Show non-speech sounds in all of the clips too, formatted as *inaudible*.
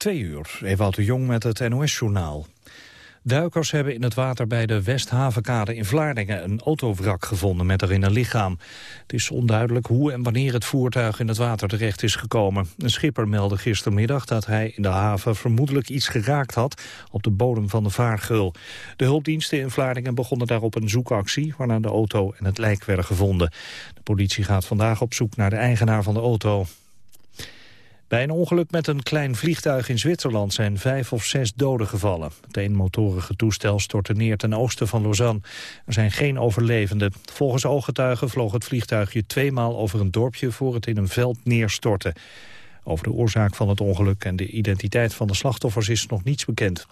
Twee uur, Ewout de Jong met het NOS-journaal. Duikers hebben in het water bij de Westhavenkade in Vlaardingen een autowrak gevonden met erin een lichaam. Het is onduidelijk hoe en wanneer het voertuig in het water terecht is gekomen. Een schipper meldde gistermiddag dat hij in de haven vermoedelijk iets geraakt had op de bodem van de vaargeul. De hulpdiensten in Vlaardingen begonnen daarop een zoekactie waarna de auto en het lijk werden gevonden. De politie gaat vandaag op zoek naar de eigenaar van de auto. Bij een ongeluk met een klein vliegtuig in Zwitserland zijn vijf of zes doden gevallen. Het eenmotorige toestel stortte neer ten oosten van Lausanne. Er zijn geen overlevenden. Volgens ooggetuigen vloog het vliegtuigje tweemaal over een dorpje voor het in een veld neerstortte. Over de oorzaak van het ongeluk en de identiteit van de slachtoffers is nog niets bekend.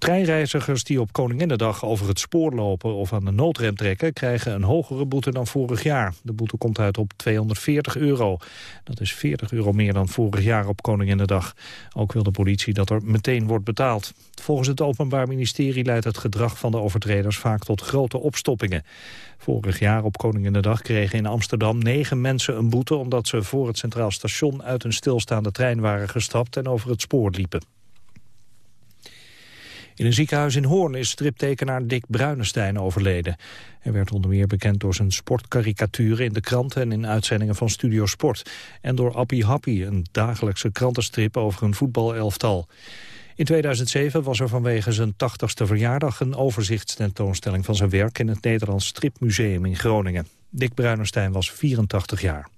Treinreizigers die op Koninginnedag over het spoor lopen of aan de noodrem trekken... krijgen een hogere boete dan vorig jaar. De boete komt uit op 240 euro. Dat is 40 euro meer dan vorig jaar op Koninginnedag. Ook wil de politie dat er meteen wordt betaald. Volgens het Openbaar Ministerie leidt het gedrag van de overtreders vaak tot grote opstoppingen. Vorig jaar op Koninginnedag kregen in Amsterdam negen mensen een boete... omdat ze voor het Centraal Station uit een stilstaande trein waren gestapt en over het spoor liepen. In een ziekenhuis in Hoorn is striptekenaar Dick Bruinestein overleden. Hij werd onder meer bekend door zijn sportkarikaturen in de kranten en in uitzendingen van Studio Sport. En door Appie Happy, een dagelijkse krantenstrip over een voetbalelftal. In 2007 was er vanwege zijn 80ste verjaardag een overzichtstentoonstelling van zijn werk in het Nederlands Stripmuseum in Groningen. Dick Bruinestein was 84 jaar.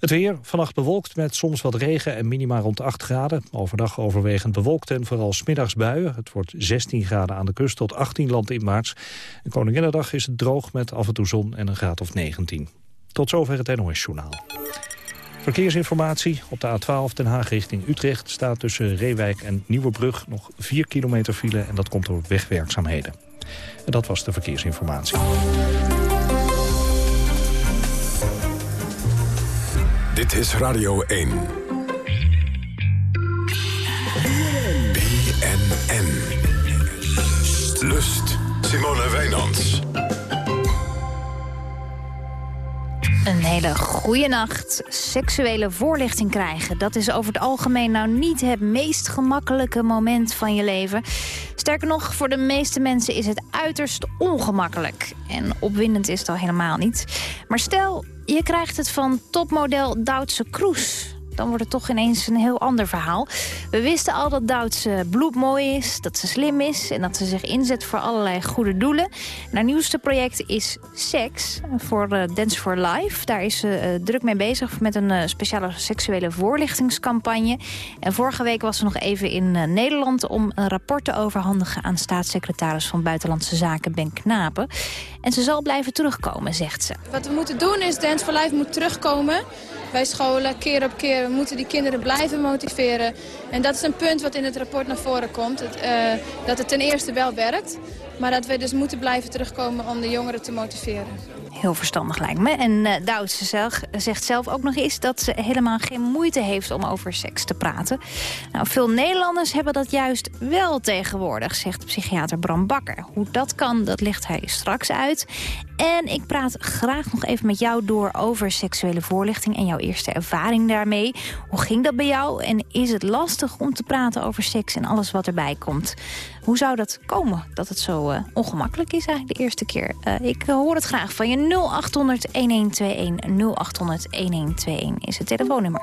Het weer, vannacht bewolkt met soms wat regen en minima rond 8 graden. Overdag overwegend bewolkt en vooral smiddags buien. Het wordt 16 graden aan de kust tot 18 land in maart. En Koninginnedag is het droog met af en toe zon en een graad of 19. Tot zover het NOS-journaal. Verkeersinformatie. Op de A12 Den Haag richting Utrecht staat tussen Reewijk en Nieuwebrug nog 4 kilometer file en dat komt door wegwerkzaamheden. En dat was de verkeersinformatie. Dit is Radio 1. BNN. Lust. Simone Wijnands. Een hele goede nacht. Seksuele voorlichting krijgen, dat is over het algemeen nou niet het meest gemakkelijke moment van je leven. Sterker nog, voor de meeste mensen is het uiterst ongemakkelijk. En opwindend is het al helemaal niet. Maar stel, je krijgt het van topmodel Duitse Kroes dan wordt het toch ineens een heel ander verhaal. We wisten al dat Duitse bloedmooi is, dat ze slim is... en dat ze zich inzet voor allerlei goede doelen. En haar nieuwste project is Seks voor uh, Dance for Life. Daar is ze uh, druk mee bezig met een uh, speciale seksuele voorlichtingscampagne. En vorige week was ze nog even in Nederland... om een rapport te overhandigen aan staatssecretaris van Buitenlandse Zaken Ben Knapen. En ze zal blijven terugkomen, zegt ze. Wat we moeten doen is Dance for Life moet terugkomen bij scholen, keer op keer. We moeten die kinderen blijven motiveren. En dat is een punt wat in het rapport naar voren komt. Het, uh, dat het ten eerste wel werkt, maar dat we dus moeten blijven terugkomen om de jongeren te motiveren. Heel verstandig lijkt me. En uh, zegt zelf ook nog eens dat ze helemaal geen moeite heeft om over seks te praten. Nou, veel Nederlanders hebben dat juist wel tegenwoordig, zegt psychiater Bram Bakker. Hoe dat kan, dat legt hij straks uit. En ik praat graag nog even met jou door over seksuele voorlichting en jouw eerste ervaring daarmee. Hoe ging dat bij jou en is het lastig om te praten over seks en alles wat erbij komt? Hoe zou dat komen dat het zo uh, ongemakkelijk is eigenlijk de eerste keer? Uh, ik uh, hoor het graag van je 0800 1121 0800 1121 is het telefoonnummer.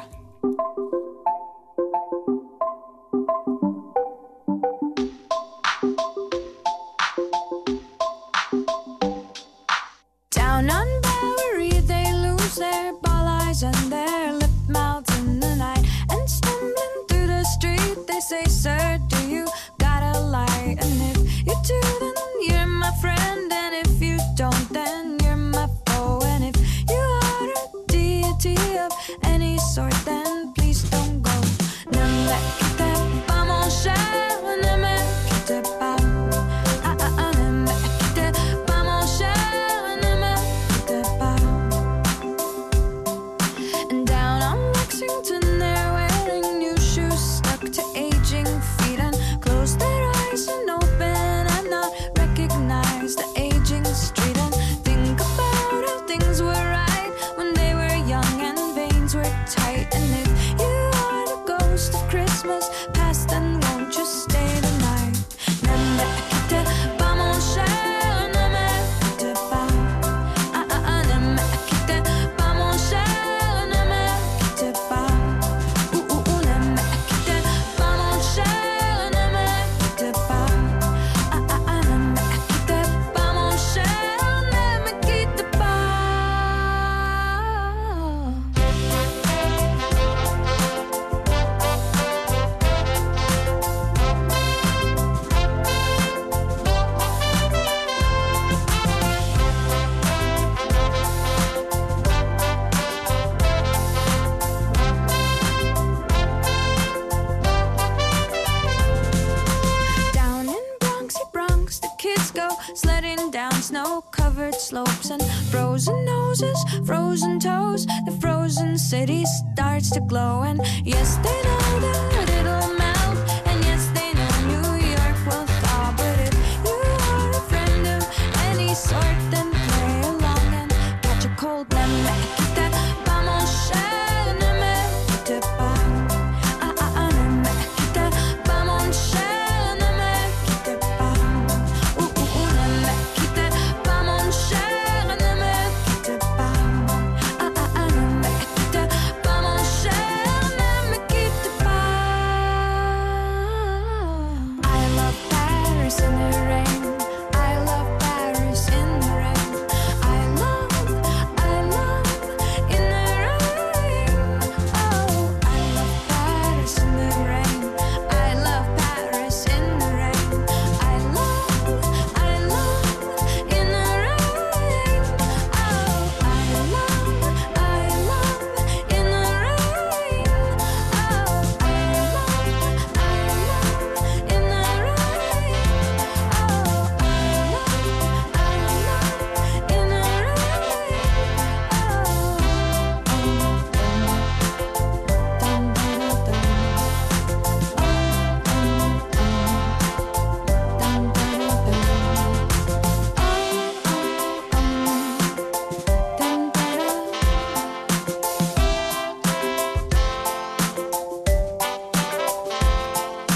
Frozen noses, frozen toes. The frozen city starts to glow, and yes, they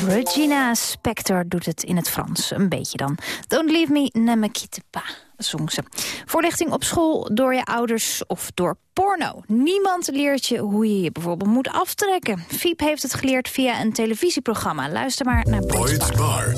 Regina Spector doet het in het Frans, een beetje dan. Don't leave me, ne me quitte pas, zong ze. Voorlichting op school door je ouders of door porno. Niemand leert je hoe je je bijvoorbeeld moet aftrekken. Fiep heeft het geleerd via een televisieprogramma. Luister maar naar Boyd's Bar. Bar.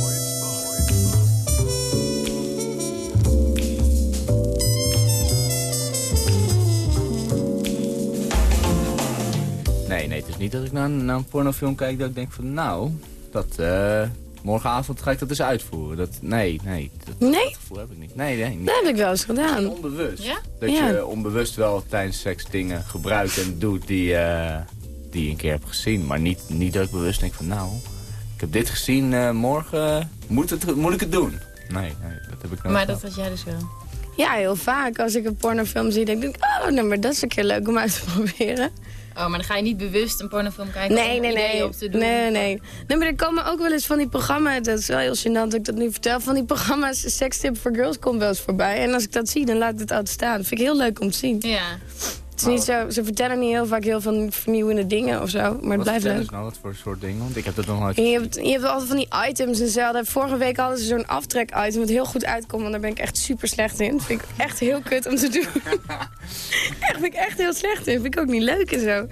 Nee, nee, het is niet dat ik naar, een- naar een pornofilm kijk dat ik denk van nou, dat, eh, morgenavond ga ik dat eens uitvoeren. Dat, nee, nee, dat, Nee? dat gevoel heb ik niet. Nee, nee, niet. Dat heb ik wel eens gedaan. Onbewust. Ja? Dat Ja. je onbewust wel tijdens seks dingen gebruikt en doet die, eh, die je een keer hebt gezien. Maar niet, niet dat ik bewust denk van nou, ik heb dit gezien, eh, morgen moet, het, moet ik het doen. Nee, nee, dat heb ik nooit Maar dat had jij dus wel. Ja, heel vaak. Als ik een pornofilm zie, denk ik, oh, nou, maar dat is een keer leuk om uit te *laughs* proberen. Oh, maar dan ga je niet bewust een pornofilm kijken Nee, om nee, nee. op te doen. Nee, nee. Nee, maar er komen ook wel eens van die programma's, dat is wel heel gênant dat ik dat nu vertel, van die programma's Sextip for Girls komt wel eens voorbij. En als ik dat zie, dan laat ik het altijd staan. Dat vind ik heel leuk om te zien. Ja. Het is niet zo, ze vertellen niet heel vaak heel veel vernieuwende dingen of zo, maar het Wat blijft leuk. nou wat voor soort dingen? Want ik heb dat nog nooit En je hebt, je hebt altijd van die items en zo. Vorige week hadden ze zo'n aftrek-item wat heel goed uitkomt. Want daar ben ik echt super slecht in. Vind ik echt heel kut om te doen. *laughs* echt, vind ik echt heel slecht in. Vind ik ook niet leuk en zo.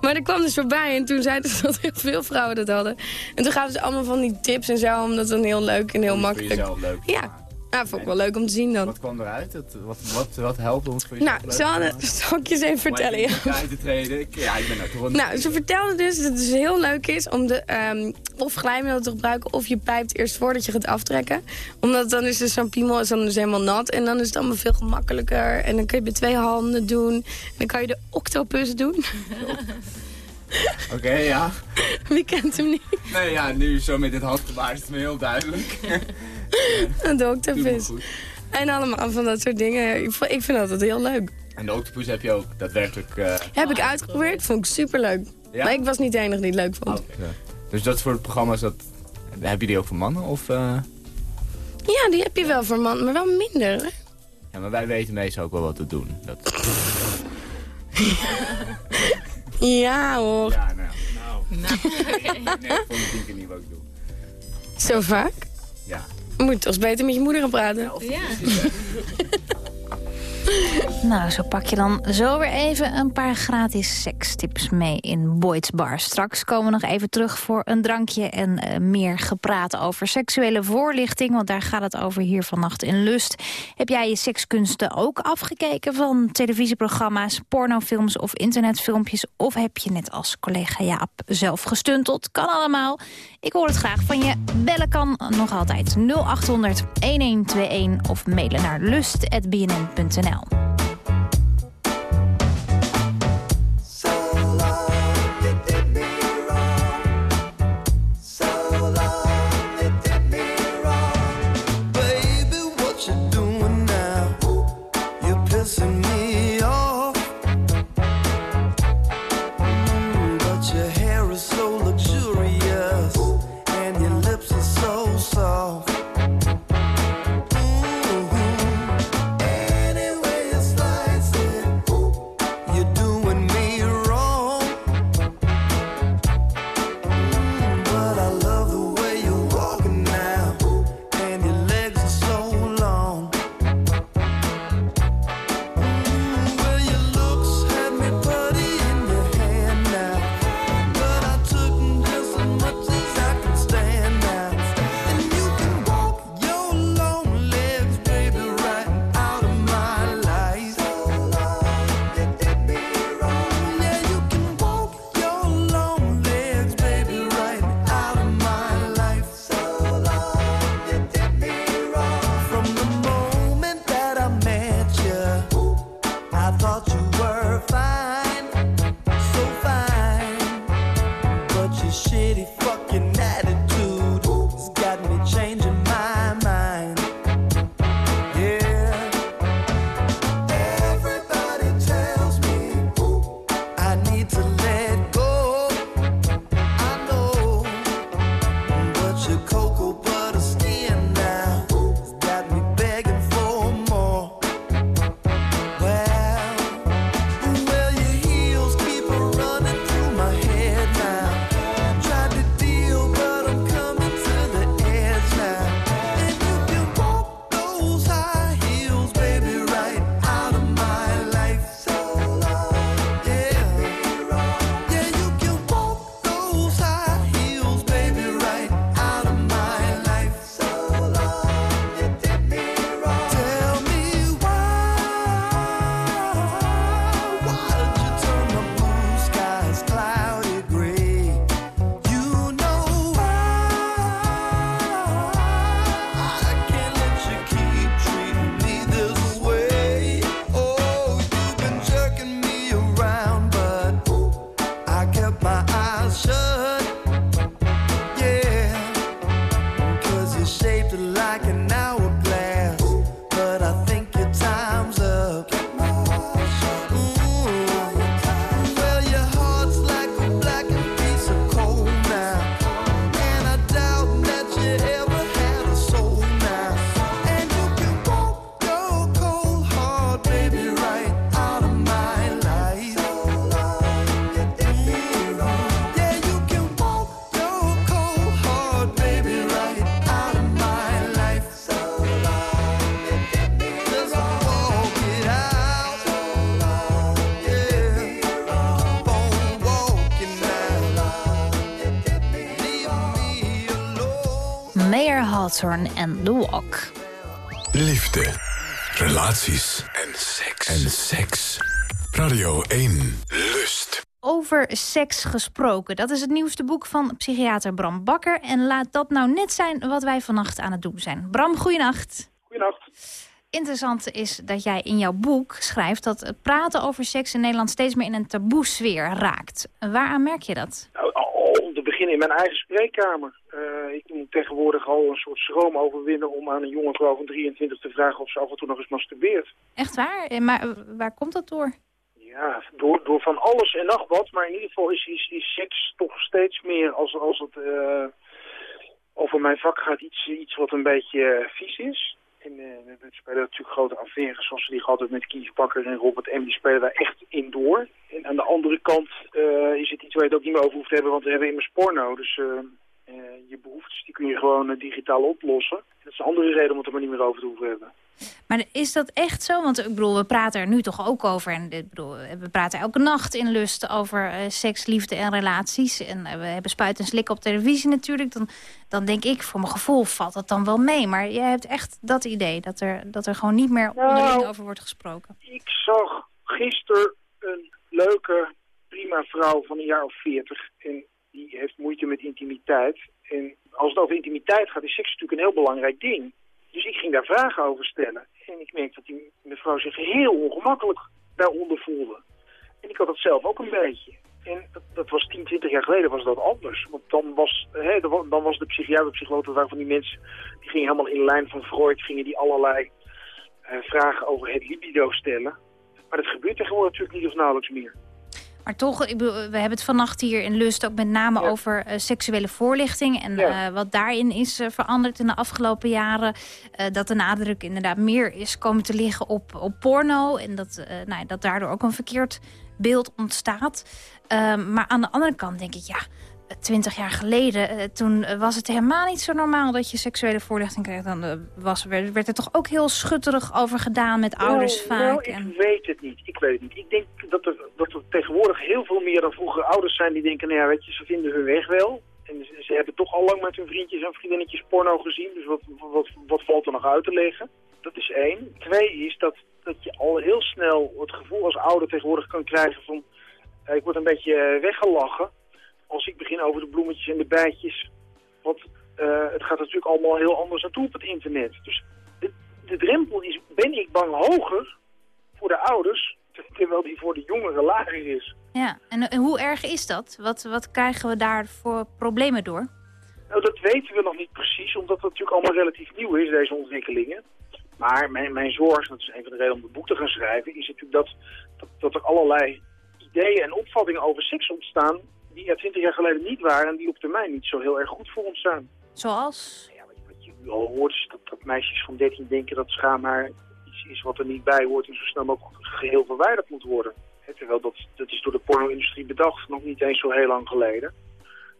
Maar er kwam dus voorbij en toen zeiden ze *laughs* dat heel veel vrouwen dat hadden. En toen gaven ze allemaal van die tips en zo. Om dat dan heel leuk en heel het makkelijk... jezelf leuk Ja. Nou, vond ik wel leuk om te zien dan. Wat kwam eruit? Het- wat, wat, wat helpt het voor jezelf Nou, ze hadden... Zal ik je eens even vertellen? Ja. te treden. Ik- Ja, ik ben er toch wel Nou, ze vertelde dus dat het dus heel leuk is om de, ehm, of glijmiddel te gebruiken of je pijpt eerst voordat je gaat aftrekken. Omdat dan is dus zo'n piemel is dan dus helemaal nat en dan is het allemaal veel gemakkelijker. En dan kun je met twee handen doen. En dan kan je de octopus doen. *laughs* Oké, ja. Wie kent hem niet? Nee, ja, nu zo met dit handgebaar is het me heel duidelijk. *laughs* *laughs* Me octopus. En allemaal van dat soort dingen. Ik, vind dat heel leuk. En de octopus heb je ook daadwerkelijk... eh Heb ik uitgeprobeerd, vond ik superleuk. Ja? Maar ik was niet de enige die het leuk vond. oké. Dus dat voor programma's, dat, heb je die ook voor mannen? Of, eh, Ja, die heb je wel voor man, maar wel minder. Ja, maar wij weten meestal ook wel wat te doen. Dat, *laughs* Ja hoor, ja, nou. nou. *laughs* Nee, ik vond het niet wat ik doe. zo vaak. Ja. Moet eens beter met je moeder gaan praten. Ja. *laughs* Nou, zo pak je dan zo weer even een paar gratis sekstips mee in Boyd's Bar. Straks komen we nog even terug voor een drankje en eh, meer gepraat over seksuele voorlichting. Want daar gaat het over hier vannacht in Lust. Heb jij je sekskunsten ook afgekeken van televisieprogramma's, pornofilms of internetfilmpjes? Of heb je net als collega Jaap zelf gestunteld? Kan allemaal. Ik hoor het graag van je. Bellen kan nog altijd 0800 1121 of mailen naar lust.bnn.nl. Hawthorne en The Walk. Liefde, relaties en seks. En seks. Radio 1. Lust. Over seks gesproken. Dat is het nieuwste boek van psychiater Bram Bakker. En laat dat nou net zijn wat wij vannacht aan het doen zijn. Bram, goeienacht. Goedenacht. Interessant is dat jij in jouw boek schrijft... dat het praten over seks in Nederland steeds meer in een taboesfeer raakt. Waaraan merk je dat? Nou, om te beginnen in mijn eigen spreekkamer. Eh, ik moet tegenwoordig al een soort schroom overwinnen om aan een jonge vrouw van 23 te vragen of ze af en toe nog eens masturbeert. Echt waar? Maar eh, waar komt dat door? Ja, door, door van alles en nog wat. Maar in ieder geval is, is, is seks toch steeds meer als, als het eh, over mijn vak gaat iets, iets wat een beetje vies is. En eh, we spelen natuurlijk grote affaires zoals we die gehad hebben met Kies Bakker en Robert M. Die spelen daar echt in door. En aan de andere kant eh, is het iets waar je het ook niet meer over hoeft te hebben, want we hebben immers porno. Dus eh, je behoeftes die kun je gewoon digitaal oplossen. Dat is een andere reden om het er maar niet meer over te hoeven hebben. Maar is dat echt zo? Want ik bedoel, we praten er nu toch ook over. En ik bedoel, we praten elke nacht in lust over eh, seks, liefde en relaties. En eh, we hebben spuit en slik op televisie natuurlijk. Dan, dan denk ik, voor mijn gevoel valt dat dan wel mee. Maar jij hebt echt dat idee dat er, dat er gewoon niet meer Nou. onderling over wordt gesproken. Ik zag gisteren een leuke, prima vrouw van een jaar of veertig. En die heeft moeite met intimiteit. En als het over intimiteit gaat, is seks natuurlijk een heel belangrijk ding. Dus ik ging daar vragen over stellen. En ik merkte dat die mevrouw zich heel ongemakkelijk daaronder voelde. En ik had dat zelf ook een beetje. En dat, dat was 10, 20 jaar geleden was dat anders. Want dan was, hè, dan was de psychiater, psycholoog, dat waren van die mensen... die gingen helemaal in lijn van Freud, gingen die allerlei eh, vragen over het libido stellen. Maar dat gebeurt tegenwoordig natuurlijk niet of nauwelijks meer. Maar toch, ik bedoel, we hebben het vannacht hier in Lust ook met name Ja. over eh, seksuele voorlichting. En Ja. eh, wat daarin is eh, veranderd in de afgelopen jaren. dat de nadruk inderdaad meer is komen te liggen op, op porno. En dat, nou, dat daardoor ook een verkeerd beeld ontstaat. Ehm, maar aan de andere kant denk ik, ja, twintig jaar geleden... eh, toen was het helemaal niet zo normaal dat je seksuele voorlichting kreeg. Dan eh, was, werd, werd er toch ook heel schutterig over gedaan met ouders nou, vaak. Nou, ik en... weet het niet. Ik weet het niet. Ik denk dat er, dat er tegenwoordig heel veel meer dan vroeger ouders zijn die denken, nou ja, weet je, ze vinden hun weg wel. En ze, ze hebben toch al lang met hun vriendjes en vriendinnetjes porno gezien. Dus wat, wat, wat valt er nog uit te leggen? Dat is één. Twee is dat, dat je al heel snel het gevoel als ouder tegenwoordig kan krijgen van... eh, ik word een beetje weggelachen als ik begin over de bloemetjes en de bijtjes. Want eh, het gaat natuurlijk allemaal heel anders naartoe op het internet. Dus de, de drempel is, ben ik bang, hoger voor de ouders... *laughs* terwijl die voor de jongeren lager is. Ja, en hoe erg is dat? Wat, wat krijgen we daar voor problemen door? Nou, dat weten we nog niet precies, omdat het natuurlijk allemaal relatief nieuw is, deze ontwikkelingen. Maar mijn, mijn zorg, dat is een van de redenen om het boek te gaan schrijven, is natuurlijk dat, dat, dat er allerlei ideeën en opvattingen over seks ontstaan die er twintig jaar geleden niet waren en die op termijn niet zo heel erg goed voor ons zijn. Zoals? Ja, wat, je nu al hoort is dat, dat meisjes van 13 denken dat schaamhaar iets is wat er niet bij hoort en zo snel mogelijk geheel verwijderd moet worden. Terwijl dat, dat is door de porno-industrie bedacht, nog niet eens zo heel lang geleden.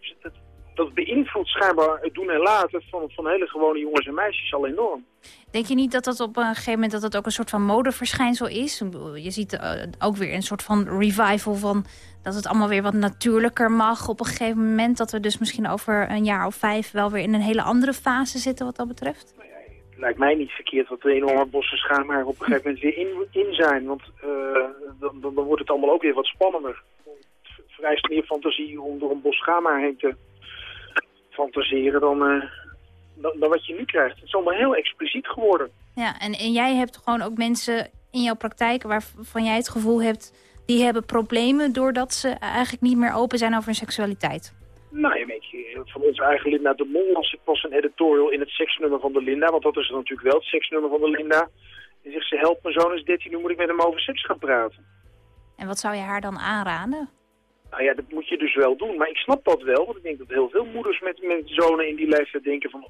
Dus dat, dat beïnvloedt schijnbaar het doen en laten van, van hele gewone jongens en meisjes al enorm. Denk je niet dat dat op een gegeven moment dat het ook een soort van modeverschijnsel is? Je ziet eh, ook weer een soort van revival van dat het allemaal weer wat natuurlijker mag op een gegeven moment. Dat we dus misschien over een jaar of vijf wel weer in een hele andere fase zitten wat dat betreft. Het lijkt mij niet verkeerd dat de enorme bossen schaamhaar op een gegeven moment weer in, in zijn. Want eh, dan, dan, dan wordt het allemaal ook weer wat spannender. Het vereist meer fantasie om door een bos schaamhaar heen te fantaseren dan, eh, dan, dan wat je nu krijgt. Het is allemaal heel expliciet geworden. Ja, en, en jij hebt gewoon ook mensen in jouw praktijk waarvan jij het gevoel hebt... die hebben problemen doordat ze eigenlijk niet meer open zijn over hun seksualiteit. Nou, je weet je, van onze eigen Linda de Mol ik pas een editorial in het seksnummer van de Linda. Want dat is natuurlijk wel het seksnummer van de Linda. En zegt ze, help, mijn zoon is 13, nu moet ik met hem over seks gaan praten. En wat zou je haar dan aanraden? Nou ja, dat moet je dus wel doen. Maar ik snap dat wel, want ik denk dat heel veel moeders met, met zonen in die leeftijd denken van...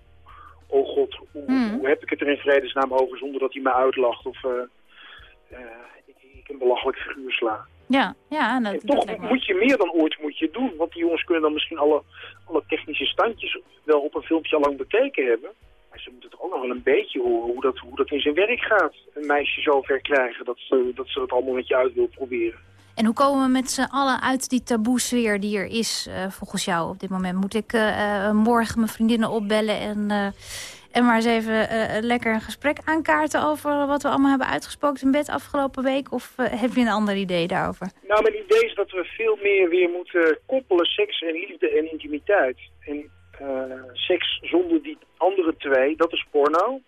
Oh god, hoe, Hmm. hoe heb ik het er in vredesnaam over zonder dat hij me uitlacht of eh, eh, ik, ik een belachelijk figuur sla. Ja, ja dat, En dat toch moet je meer dan ooit moet je doen. Want die jongens kunnen dan misschien alle, alle technische standjes wel op een filmpje al lang bekeken hebben. Maar ze moeten toch ook nog wel een beetje horen hoe dat, hoe dat in zijn werk gaat. Een meisje zo ver krijgen dat ze, dat ze het allemaal met je uit wil proberen. En hoe komen we met z'n allen uit die taboe-sfeer die er is uh, volgens jou op dit moment? Moet ik uh, morgen mijn vriendinnen opbellen en, en maar eens even lekker een gesprek aankaarten... over wat we allemaal hebben uitgesproken in bed afgelopen week? Of heb je een ander idee daarover? Nou, mijn idee is dat we veel meer weer moeten koppelen seks en liefde en intimiteit. En seks zonder die andere twee, dat is porno.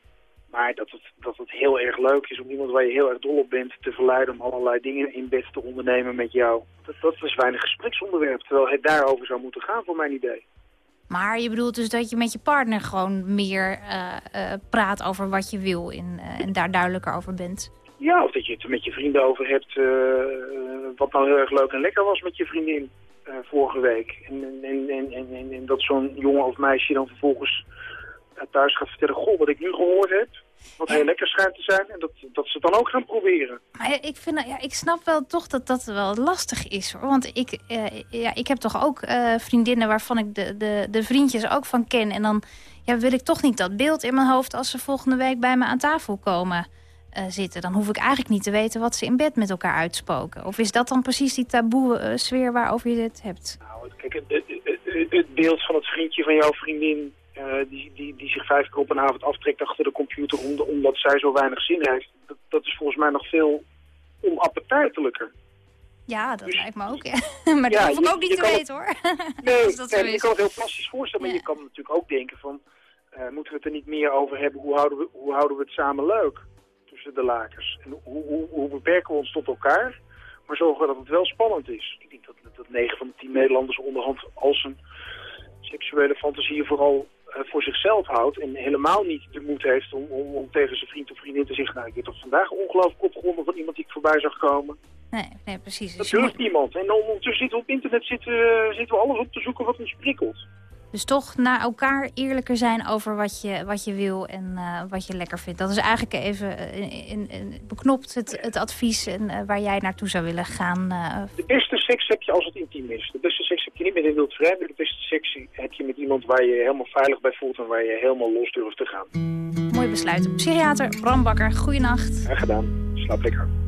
Maar dat het, dat het heel erg leuk is om iemand waar je heel erg dol op bent te verleiden om allerlei dingen in bed te ondernemen met jou. Dat, dat is weinig gespreksonderwerp, terwijl het daarover zou moeten gaan voor mijn idee. Maar je bedoelt dus dat je met je partner gewoon meer uh, uh, praat over wat je wil en, uh, en, daar duidelijker over bent? Ja, of dat je het er met je vrienden over hebt wat nou heel erg leuk en lekker was met je vriendin vorige week. En, en, en, en, en dat zo'n jongen of meisje dan vervolgens thuis gaat vertellen, goh, wat ik nu gehoord heb, wat heel lekker schijnt te zijn. En dat, dat ze het dan ook gaan proberen. Maar ik, vind, ja, ik snap wel toch dat dat wel lastig is. Hoor. Want ik, eh, ja, ik heb toch ook uh, vriendinnen waarvan ik de, de, de vriendjes ook van ken. En dan ja, wil ik toch niet dat beeld in mijn hoofd als ze volgende week bij me aan tafel komen uh, zitten. Dan hoef ik eigenlijk niet te weten wat ze in bed met elkaar uitspoken. Of is dat dan precies die taboe sfeer waarover je het hebt? Nou, kijk, het, het, het beeld van het vriendje van jouw vriendin die, die, die zich vijf keer op een avond aftrekt achter de computer omdat zij zo weinig zin heeft. Dat, dat is volgens mij nog veel onappetijtelijker. Ja, dat dus, lijkt me ook. Ja. *laughs* maar dat ja, hoef ik ook niet te weten hoor. *laughs* Nee, dat ja, je kan het heel plastisch voorstellen, maar je kan natuurlijk ook denken van... Uh, moeten we het er niet meer over hebben, hoe houden we, hoe houden we het samen leuk tussen de lakers? En hoe, hoe, hoe beperken we ons tot elkaar, maar zorgen we dat het wel spannend is? Ik denk dat, dat 9 van de 10 Nederlanders onderhand als een seksuele fantasieën vooral voor zichzelf houdt en helemaal niet de moed heeft om, om, om, tegen zijn vriend of vriendin te zeggen... nou, ik heb toch vandaag ongelooflijk opgewonden van iemand die ik voorbij zag komen. Nee, nee precies. Dat durft niemand. En ondertussen zitten we op internet zitten, zitten we alles op te zoeken wat ons prikkelt. Dus toch naar elkaar eerlijker zijn over wat je, wat je wil en uh, wat je lekker vindt. Dat is eigenlijk even uh, in, in, beknopt het, het advies en uh, waar jij naartoe zou willen gaan. De beste seks heb je als het intiem is. De beste seks heb je niet met een wild vreemde. De beste seks heb je met iemand waar je je helemaal veilig bij voelt en waar je helemaal los durft te gaan. Mooi besluit. Psychiater Bram Bakker, goeienacht. Graag gedaan. Slaap lekker.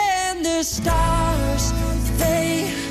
the stars, they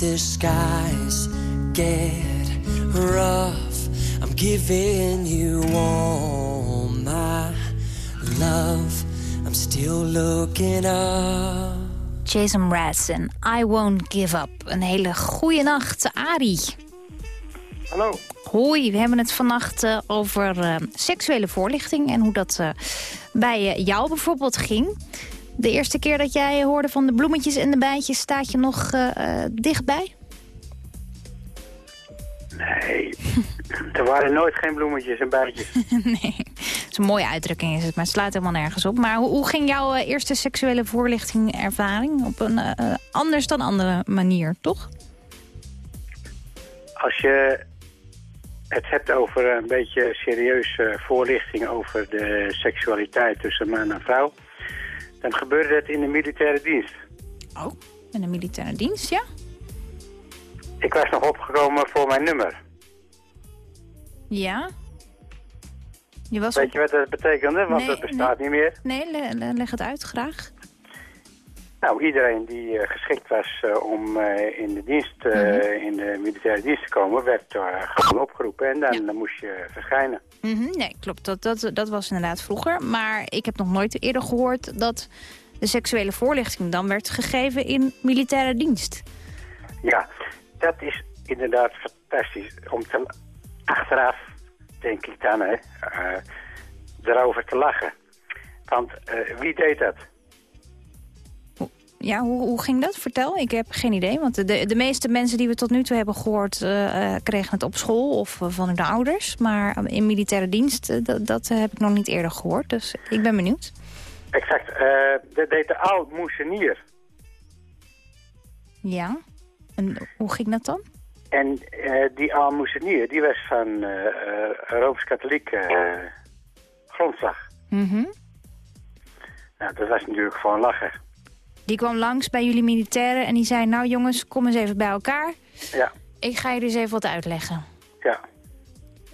The skies get rough. I'm giving you all my love. I'm still looking up. Jason Mraz en I Won't Give Up. Een hele goede nacht, Ari. Hallo. Hoi, we hebben het vannacht eh, over eh, seksuele voorlichting... en hoe dat eh, bij jou bijvoorbeeld ging. De eerste keer dat jij hoorde van de bloemetjes en de bijtjes... staat je nog eh, eh, dichtbij? Nee, *laughs* er waren nooit geen bloemetjes en bijtjes. *laughs* nee, dat is een mooie uitdrukking is het, maar het slaat helemaal nergens op. Maar hoe, hoe ging jouw eh, eerste seksuele voorlichting ervaring? Op een anders dan andere manier, toch? Als je het hebt over een beetje serieuze voorlichting over de seksualiteit tussen man en vrouw, dan gebeurde het in de militaire dienst. Oh, in de militaire dienst, ja? Ik was nog opgekomen voor mijn nummer. Ja. Je was Weet op... je wat dat betekende? Want Nee, dat bestaat niet meer. Nee, le- le- leg het uit, graag. Nou, iedereen die eh, geschikt was eh, om eh, in de dienst, Mhm. in de militaire dienst te komen, werd gewoon opgeroepen en dan, dan moest je verschijnen. Mhm, nee, klopt. Dat, dat, dat was inderdaad vroeger. Maar ik heb nog nooit eerder gehoord dat de seksuele voorlichting dan werd gegeven in militaire dienst. Ja, dat is inderdaad fantastisch. Om te, achteraf, denk ik dan, hè, erover te lachen. Want wie deed dat? Ja, hoe, hoe ging dat? Vertel. Ik heb geen idee. Want de, de meeste mensen die we tot nu toe hebben gehoord... eh, eh, kregen het op school of eh, van hun ouders. Maar in militaire dienst, dat, dat heb ik nog niet eerder gehoord. Dus ik ben benieuwd. Exact, dat deed de oud moesenier. Ja. En hoe ging dat dan? En die aalmoezenier, die was van Rooms-Katholiek eh, grondslag. Mhm. Nou, dat was natuurlijk gewoon lachen. Die kwam langs bij jullie militairen en die zei... nou jongens, kom eens even bij elkaar. Ja, Ik ga jullie eens even wat uitleggen. ja.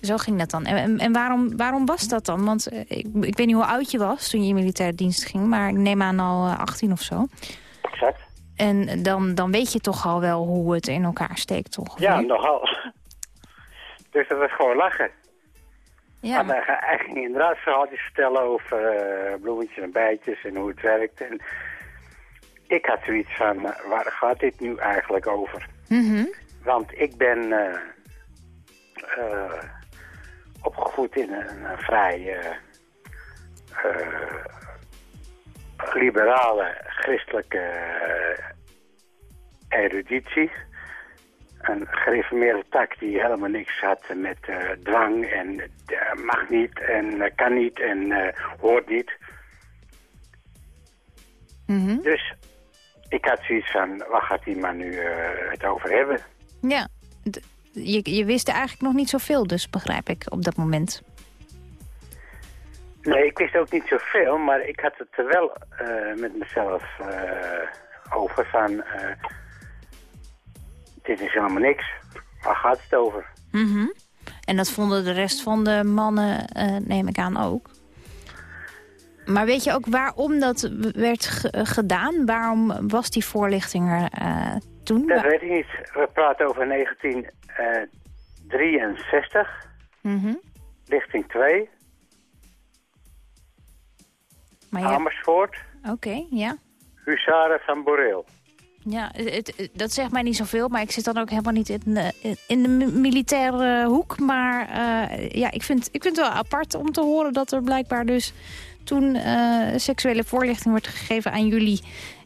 Zo ging dat dan. En, en, waarom, waarom was dat dan? Want eh, ik, ik weet niet hoe oud je was toen je in militaire dienst ging... maar ik neem aan al eh, 18 of zo. Exact. En dan, dan weet je toch al wel hoe het in elkaar steekt, toch? Ja, nogal. Dus dat was gewoon lachen. Ja, Maar hij, ging inderdaad verhaaltjes vertellen over eh, bloemetjes en bijtjes en hoe het werkt. En ik had zoiets van, eh, waar gaat dit nu eigenlijk over? Mhm. Want ik ben eh, opgevoed in een, een vrij liberale christelijke eruditie. Een gereformeerde tak die helemaal niks had met dwang en mag niet en kan niet en hoort niet. Mhm. Dus ik had zoiets van, waar gaat die man nu eh, het over hebben? ja. Je, je wist eigenlijk nog niet zoveel dus, begrijp ik, op dat moment. Nee, ik wist ook niet zoveel, maar ik had het er wel eh, met mezelf eh, over van... dit is helemaal niks. Waar gaat het over? Mhm. En dat vonden de rest van de mannen, neem ik aan, ook. Maar weet je ook waarom dat werd ge- eh, gedaan? Waarom was die voorlichting er eh, toen? Dat weet ik niet. We praten over 1963, Mhm. lichting 2, Maar ja, Amersfoort, oké, ja. Huzaren van Boreel. Ja, het, het- dat zegt mij niet zoveel, maar ik zit dan ook helemaal niet in de, in de mi- militaire hoek. Maar eh, ja, ik vind, ik vind het wel apart om te horen dat er blijkbaar dus toen eh, seksuele voorlichting werd gegeven aan jullie...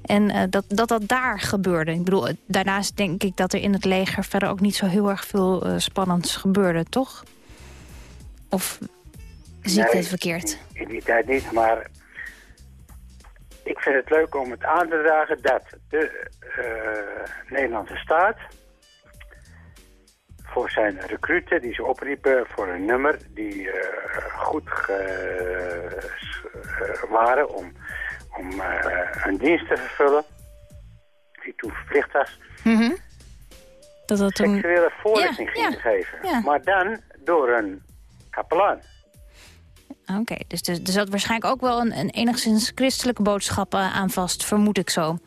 en eh, dat, dat dat daar gebeurde. Ik bedoel, daarnaast denk ik dat er in het leger... verder ook niet zo heel erg veel spannends gebeurde, toch? Of zie ik dit verkeerd? In die tijd niet, maar ik vind het leuk om het aan te dragen dat de eh, Nederlandse staat voor zijn recruten die ze opriepen voor een nummer die eh, goed eh, waren om, om eh, een dienst te vervullen, die toen verplicht was, Mhm. Dat dat toen... seksuele voorlichting Ja, ging ja, geven. ja. Maar dan door een kapelaan. Oké, dus er, er zat waarschijnlijk ook wel een, een enigszins christelijke boodschap aan vast, vermoed ik zo.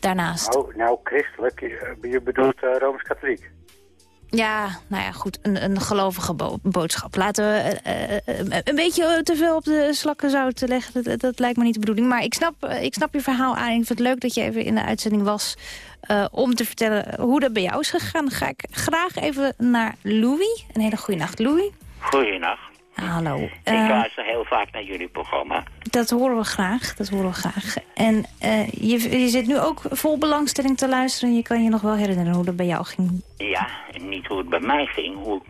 Daarnaast. Nou, nou christelijk, je, bedoelt eh, Rooms-Katholiek. Ja, nou ja, goed, een, een gelovige bo- boodschap. Laten we eh, eh, een beetje te veel op de slakken zout leggen. Dat, dat lijkt me niet de bedoeling. Maar ik snap, eh, ik snap je verhaal aan. Ik vind het leuk dat je even in de uitzending was... om te vertellen hoe dat bij jou is gegaan. Dan ga ik graag even naar Louis. Een hele goede nacht, Louis. Goeienacht. Hallo. ik luister heel vaak naar jullie programma. Dat horen we graag, dat horen we graag. En eh, je, je zit nu ook vol belangstelling te luisteren. Je kan je nog wel herinneren hoe dat bij jou ging. Ja, niet hoe het bij mij ging. Hoe,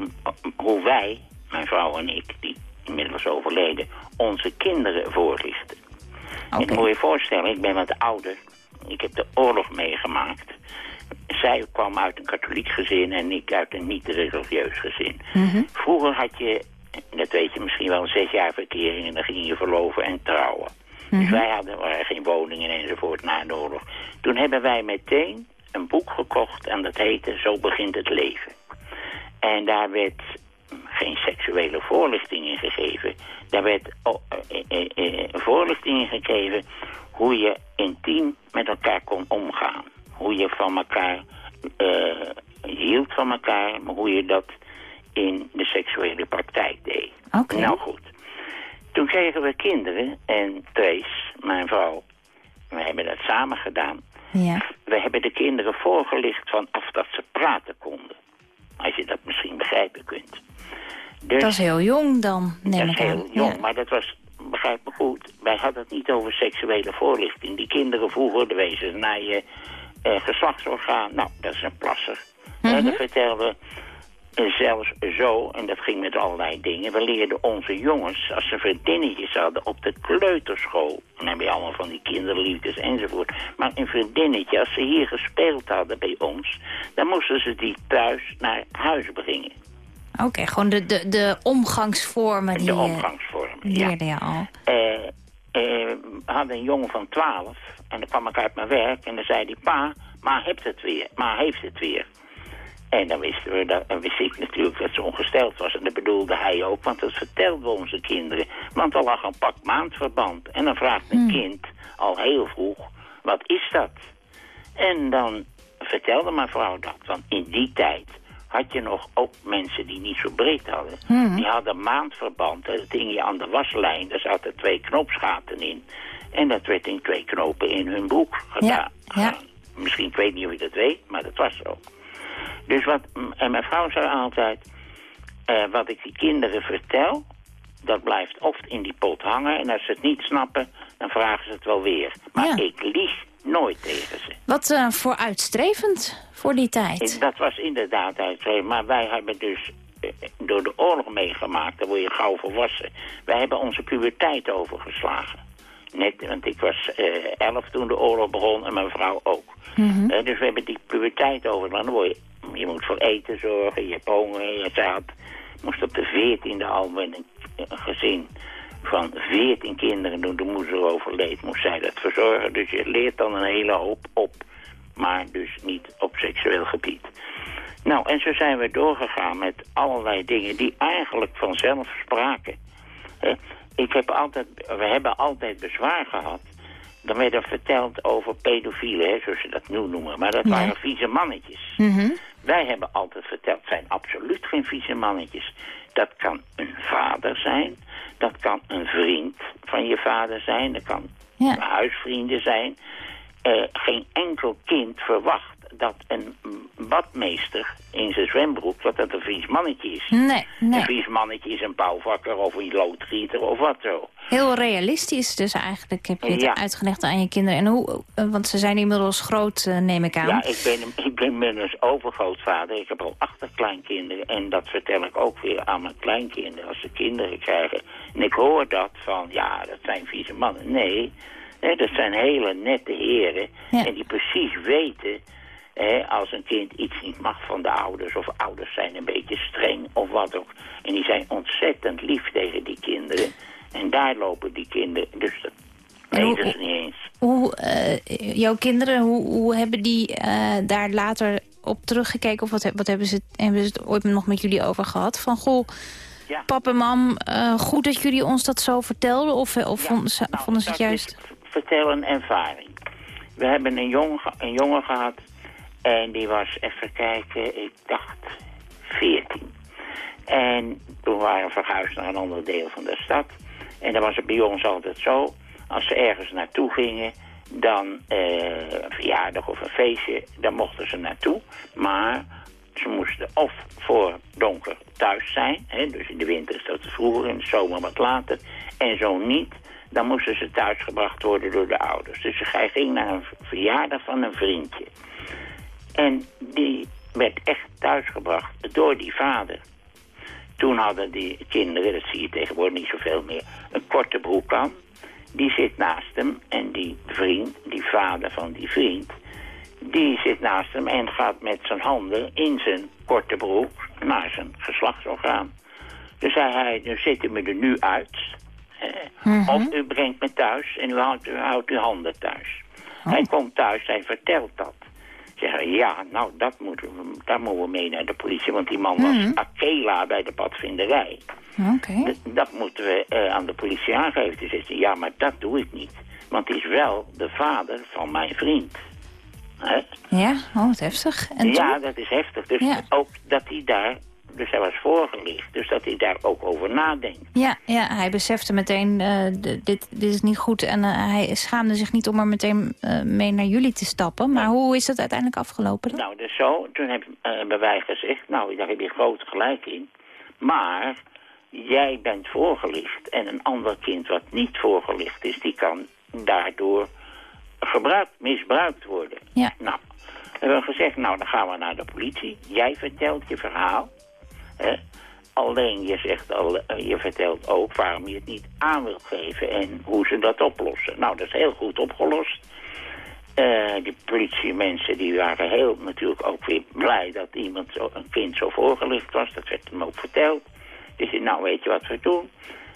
hoe wij, mijn vrouw en ik, die inmiddels overleden, onze kinderen voorlichten. Ik moet je voorstellen, ik ben wat ouder. Ik heb de oorlog meegemaakt. Zij kwam uit een katholiek gezin en ik uit een niet-religieus gezin. Vroeger had je, dat weet je misschien wel, zes jaar verkering en dan ging je verloven en trouwen. Dus wij hadden waren geen woningen enzovoort na de oorlog. Toen hebben wij meteen een boek gekocht en dat heette Zo begint het leven. En daar werd geen seksuele voorlichting in gegeven. Daar werd oh, eh, eh, eh, voorlichting in gegeven hoe je intiem met elkaar kon omgaan. Hoe je van elkaar eh, hield van elkaar, maar hoe je dat in de seksuele praktijk deed. Oké. Nou goed. Toen kregen we kinderen en Trace, mijn vrouw, we hebben dat samen gedaan. Ja. We hebben de kinderen voorgelicht vanaf dat ze praten konden. Als je dat misschien begrijpen kunt. Dus, Dat is heel jong dan, neem dat is ik aan. heel jong, maar dat was, begrijp me goed, wij hadden het niet over seksuele voorlichting. Die kinderen vroeger, de wezen naar je eh, geslachtsorgaan, nou, dat is een plasser. Eh, dat vertelden we zelfs zo, en dat ging met allerlei dingen. We leerden onze jongens, als ze vriendinnetjes hadden op de kleuterschool. Dan heb je allemaal van die kinderliefdes enzovoort. Maar een vriendinnetje, als ze hier gespeeld hadden bij ons... dan moesten ze die thuis naar huis brengen. Oké, gewoon de, de, de omgangsvormen die De omgangsvormen, ja. je al. Eh, eh, we hadden een jongen van 12 en dan kwam ik uit mijn werk en dan zei hij... Pa, maar heeft het weer, maar heeft het weer. En dan wisten we dat, en wist ik natuurlijk dat ze ongesteld was. En dat bedoelde hij ook, want dat vertelden we onze kinderen. Want er lag een pak maandverband. En dan vraagt een kind al heel vroeg, wat is dat? En dan vertelde mijn vrouw dat. Want in die tijd had je nog ook mensen die niet zo breed hadden. Die hadden maandverband. Dat hing je aan de waslijn. Daar zaten twee knoopsgaten in. En dat werd in twee knopen in hun broek gedaan. ja. Misschien, ik weet niet of je dat weet, maar dat was zo. Dus wat, en mijn vrouw zei altijd, eh, wat ik die kinderen vertel, dat blijft oft in die pot hangen. En als ze het niet snappen, dan vragen ze het wel weer. Maar ik lieg nooit tegen ze. Wat eh, vooruitstrevend voor die tijd. Dat was inderdaad uitgegeven. Maar wij hebben dus eh, door de oorlog meegemaakt, dan word je gauw volwassen. Wij hebben onze puberteit overgeslagen. Net, want ik was eh, elf toen de oorlog begon en mijn vrouw ook. Eh, dus we hebben die puberteit over. Dan word je, je moet voor eten zorgen, je hebt honger, je had, moest op de veertiende al met een, een gezin van veertien kinderen, toen de moeder overleed, moest zij dat verzorgen. Dus je leert dan een hele hoop op, maar dus niet op seksueel gebied. Nou, en zo zijn we doorgegaan met allerlei dingen die eigenlijk vanzelf spraken. Ik heb altijd, we hebben altijd bezwaar gehad. Dan werd er verteld over pedofielen, hè, zoals ze dat nu noemen. Maar dat Ja. waren vieze mannetjes. Wij hebben altijd verteld, het zijn absoluut geen vieze mannetjes. Dat kan een vader zijn. Dat kan een vriend van je vader zijn. Dat kan Ja. huisvrienden zijn. Eh, geen enkel kind verwacht dat een badmeester in zijn zwembroek... dat dat een vies mannetje is. Nee, Een vies mannetje is een bouwvakker of een loodgieter of wat zo. Heel realistisch dus eigenlijk heb je het Ja. uitgelegd aan je kinderen. En hoe, eh, want ze zijn inmiddels groot, eh, neem ik aan. Ja, ik ben, ik ben inmiddels overgrootvader. Ik heb al achterkleinkinderen. En dat vertel ik ook weer aan mijn kleinkinderen als ze kinderen krijgen. En ik hoor dat van, ja, dat zijn vieze mannen. Nee, dat zijn hele nette heren. En die precies weten, als een kind iets niet mag van de ouders... of ouders zijn een beetje streng of wat ook. En die zijn ontzettend lief tegen die kinderen. En daar lopen die kinderen, dus dat weten ze niet eens. Hoe, eh, jouw kinderen, hoe, hoe hebben die eh, daar later op teruggekeken? Of wat, wat hebben, ze, hebben ze het ooit nog met jullie over gehad? Van, goh, pap en mam, eh, goed dat jullie ons dat zo vertelden? Of, of vonden ze, vonden ze het juist... is vertel een ervaring. We hebben een jongen, ge- een jongen gehad en die was, even kijken, ik dacht 14. En toen waren we verhuisd naar een ander deel van de stad. En dan was het bij ons altijd zo, als ze ergens naartoe gingen, dan eh, een verjaardag of een feestje, dan mochten ze naartoe. Maar ze moesten of voor donker thuis zijn, hè, dus in de winter is dat vroeger, in de zomer wat later. En zo niet, dan moesten ze thuisgebracht worden door de ouders. Dus hij ging naar een verjaardag van een vriendje. En die werd echt thuisgebracht door die vader. Toen hadden die kinderen, dat zie je tegenwoordig niet zoveel meer, een korte broek aan. Die zit naast hem en die vriend, die vader van die vriend, die zit naast hem en gaat met zijn handen in zijn korte broek naar zijn geslachtsorgaan. Dus zei hij, nu zit u me er nu uit. eh, Of u brengt me thuis en u houdt, u houdt uw handen thuis. Hij komt thuis, hij vertelt dat. Zeggen, ja, nou, dat moeten we, daar moeten we mee naar de politie. Want die man was Akela bij de padvinderij. Oké. D- dat moeten we eh, aan de politie aangeven. Toen zei ze, ja, maar dat doe ik niet. Want het is wel de vader van mijn vriend. Ja, oh, wat heftig. En ja, toen? dat is heftig. Dus Ja. ook dat hij daar, dus hij was voorgelicht. Dus dat hij daar ook over nadenkt. Ja, ja, hij besefte meteen, eh, dit, dit is niet goed. En eh, hij schaamde zich niet om er meteen eh, mee naar jullie te stappen. Maar hoe is dat uiteindelijk afgelopen dan? Nou, dus zo, toen heb, hebben wij gezegd, nou, daar heb je groot gelijk in. Maar jij bent voorgelicht en een ander kind wat niet voorgelicht is, die kan daardoor gebruikt, misbruikt worden. Ja. Nou, we hebben gezegd, nou, dan gaan we naar de politie. Jij vertelt je verhaal. Alleen je zegt al, eh, je vertelt ook waarom je het niet aan wilt geven en hoe ze dat oplossen. Nou, dat is heel goed opgelost. Eh, die politiemensen die waren heel natuurlijk ook weer blij dat iemand zo, een kind zo voorgelicht was. Dat werd hem ook verteld. Zei, nou weet je wat we doen?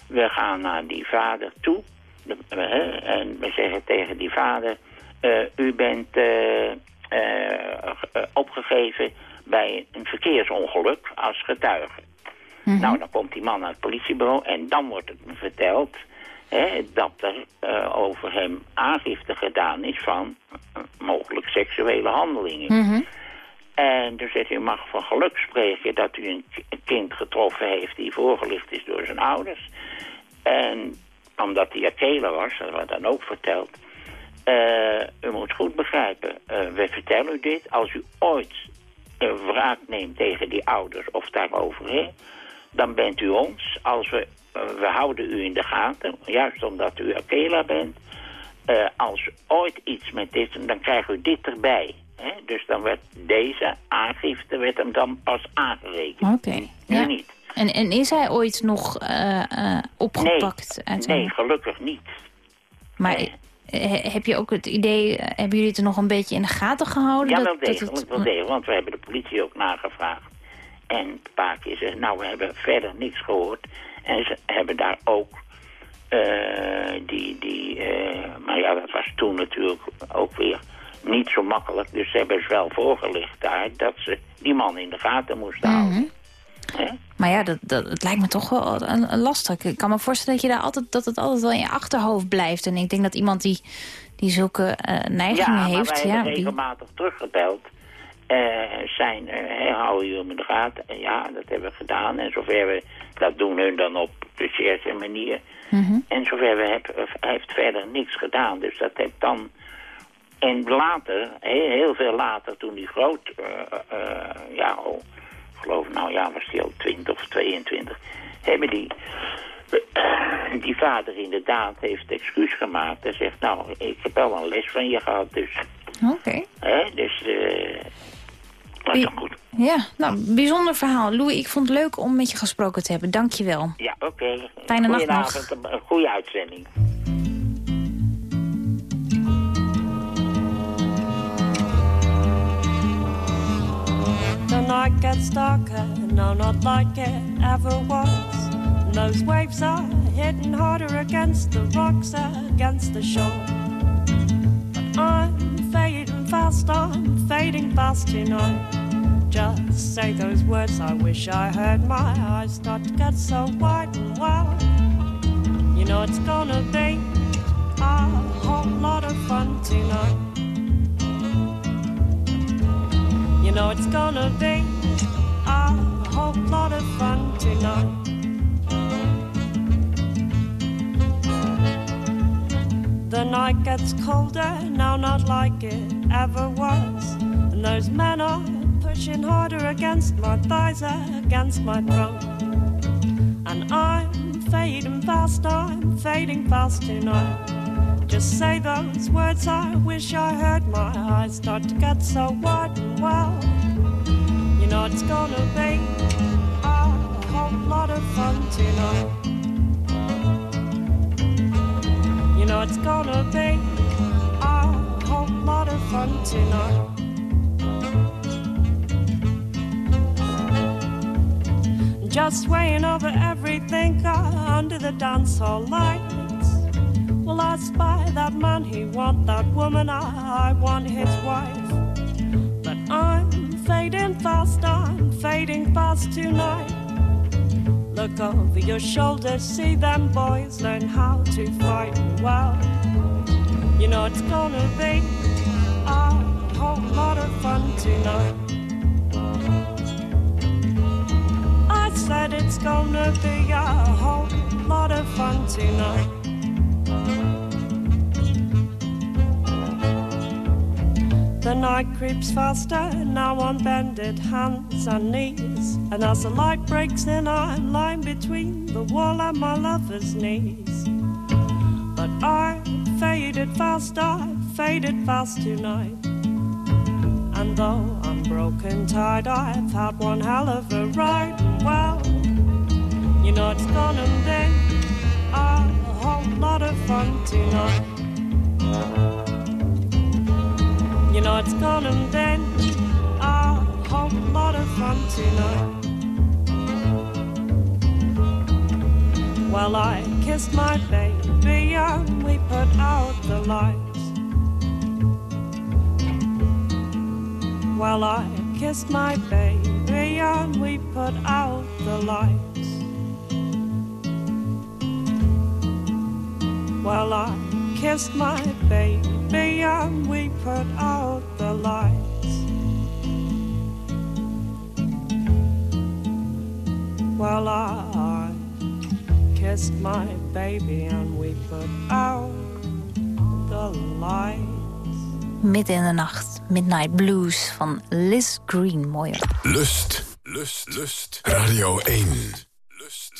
We gaan naar die vader toe. De- eh, en we zeggen tegen die vader, u bent opgegeven bij een verkeersongeluk als getuige. Nou, dan komt die man naar het politiebureau en dan wordt het me verteld hè, dat er eh, over hem aangifte gedaan is van eh, mogelijk seksuele handelingen. En dus zegt u mag van geluk spreken dat u een ki- een kind getroffen heeft die voorgelicht is door zijn ouders. En omdat hij Akela was, dat wordt dan ook verteld. eh, u moet goed begrijpen, we vertellen u dit. Als u ooit wraak neemt tegen die ouders of daarover, hè, dan bent u ons. Als we, eh, we houden u in de gaten, juist omdat u Akela bent. Eh, als ooit iets met dit, dan krijgt u dit erbij. Hè? Dus dan werd deze aangifte werd hem dan pas aangerekend. Oké. Nu Ja. niet. En, en is hij ooit nog eh, eh, opgepakt? zijn- Nee, gelukkig niet. Maar eh, heb je ook het idee, eh, hebben jullie het er nog een beetje in de gaten gehouden? Ja, dat- wel dat degelijk, het- wel degelijk, want we hebben de politie ook nagevraagd. En een paar keer zeggen, nou, we hebben verder niks gehoord. En ze hebben daar ook eh, die, die eh, maar ja, dat was toen natuurlijk ook weer niet zo makkelijk. Dus ze hebben ze wel voorgelicht daar dat ze die man in de gaten moesten houden. Maar ja, dat, dat, het lijkt me toch wel een, een lastig. Ik kan me voorstellen dat, je daar altijd, dat het altijd wel in je achterhoofd blijft. En ik denk dat iemand die, die zulke eh, neigingen ja, heeft... wij ja, hebben die- regelmatig teruggebeld. Eh, zijn, eh, houden jullie hem in de gaten? En ja, dat hebben we gedaan. En zover we, dat doen hun dan op de cherche manier. Mhm. En zover we hebben, hij heeft verder niks gedaan. Dus dat heeft dan... En later, heel, heel veel later, toen hij groot... ja, ik geloof, nou ja, was hij al 20 of 22... hebben die... *clears throat* Die vader inderdaad heeft excuus gemaakt. En zegt, nou, ik heb wel een les van je gehad, dus... Oké. Hè, dus... eh dat is toch goed. Ja, nou, bijzonder verhaal. Louis, ik vond het leuk om met je gesproken te hebben. Dank je wel. Ja, oké. Fijne nacht Goedenavond, Een goede uitzending. Night gets darker, no, not like it ever was. Those waves are hitting harder against the rocks, against the shore. But I'm fading fast, I'm fading fast tonight. Just say those words, I wish I heard my eyes start to get so wide and wild. You know it's gonna be a whole lot of fun tonight. Know it's gonna be a whole lot of fun tonight. The night gets colder, now not like it ever was. And those men are pushing harder against my thighs, against my throat. And I'm fading fast, I'm fading fast tonight. Just say those words, I wish I heard my eyes start to get so wide and wild. You know it's gonna be a whole lot of fun tonight. You know it's gonna be a whole lot of fun tonight. Just swaying over everything uh, under the dance hall lights. Well, I spy that man, he want that woman, I, I want his wife. But I'm fading fast, I'm fading fast tonight. Look over your shoulder, see them boys learn how to fight well. You know it's gonna be a whole lot of fun tonight. I said it's gonna be a whole lot of fun tonight. The night creeps faster, now on bended hands and knees. And as the light breaks in, I'm lying between the wall and my lover's knees. But I faded fast, I faded fast tonight. And though I'm broken tired, I've had one hell of a ride. Well, you know it's gonna be a whole lot of fun tonight. You know it's gonna be a whole lot of fun tonight. Well, I kissed my baby and we put out the lights. Well, I kissed my baby and we put out the lights. Well, I kissed my baby and we put out the lights. Well, I kissed my baby and we put out the lights. Midden in de nacht, Midnight Blues van Liz Green. Mooi. Lust, lust, lust. Radio 1.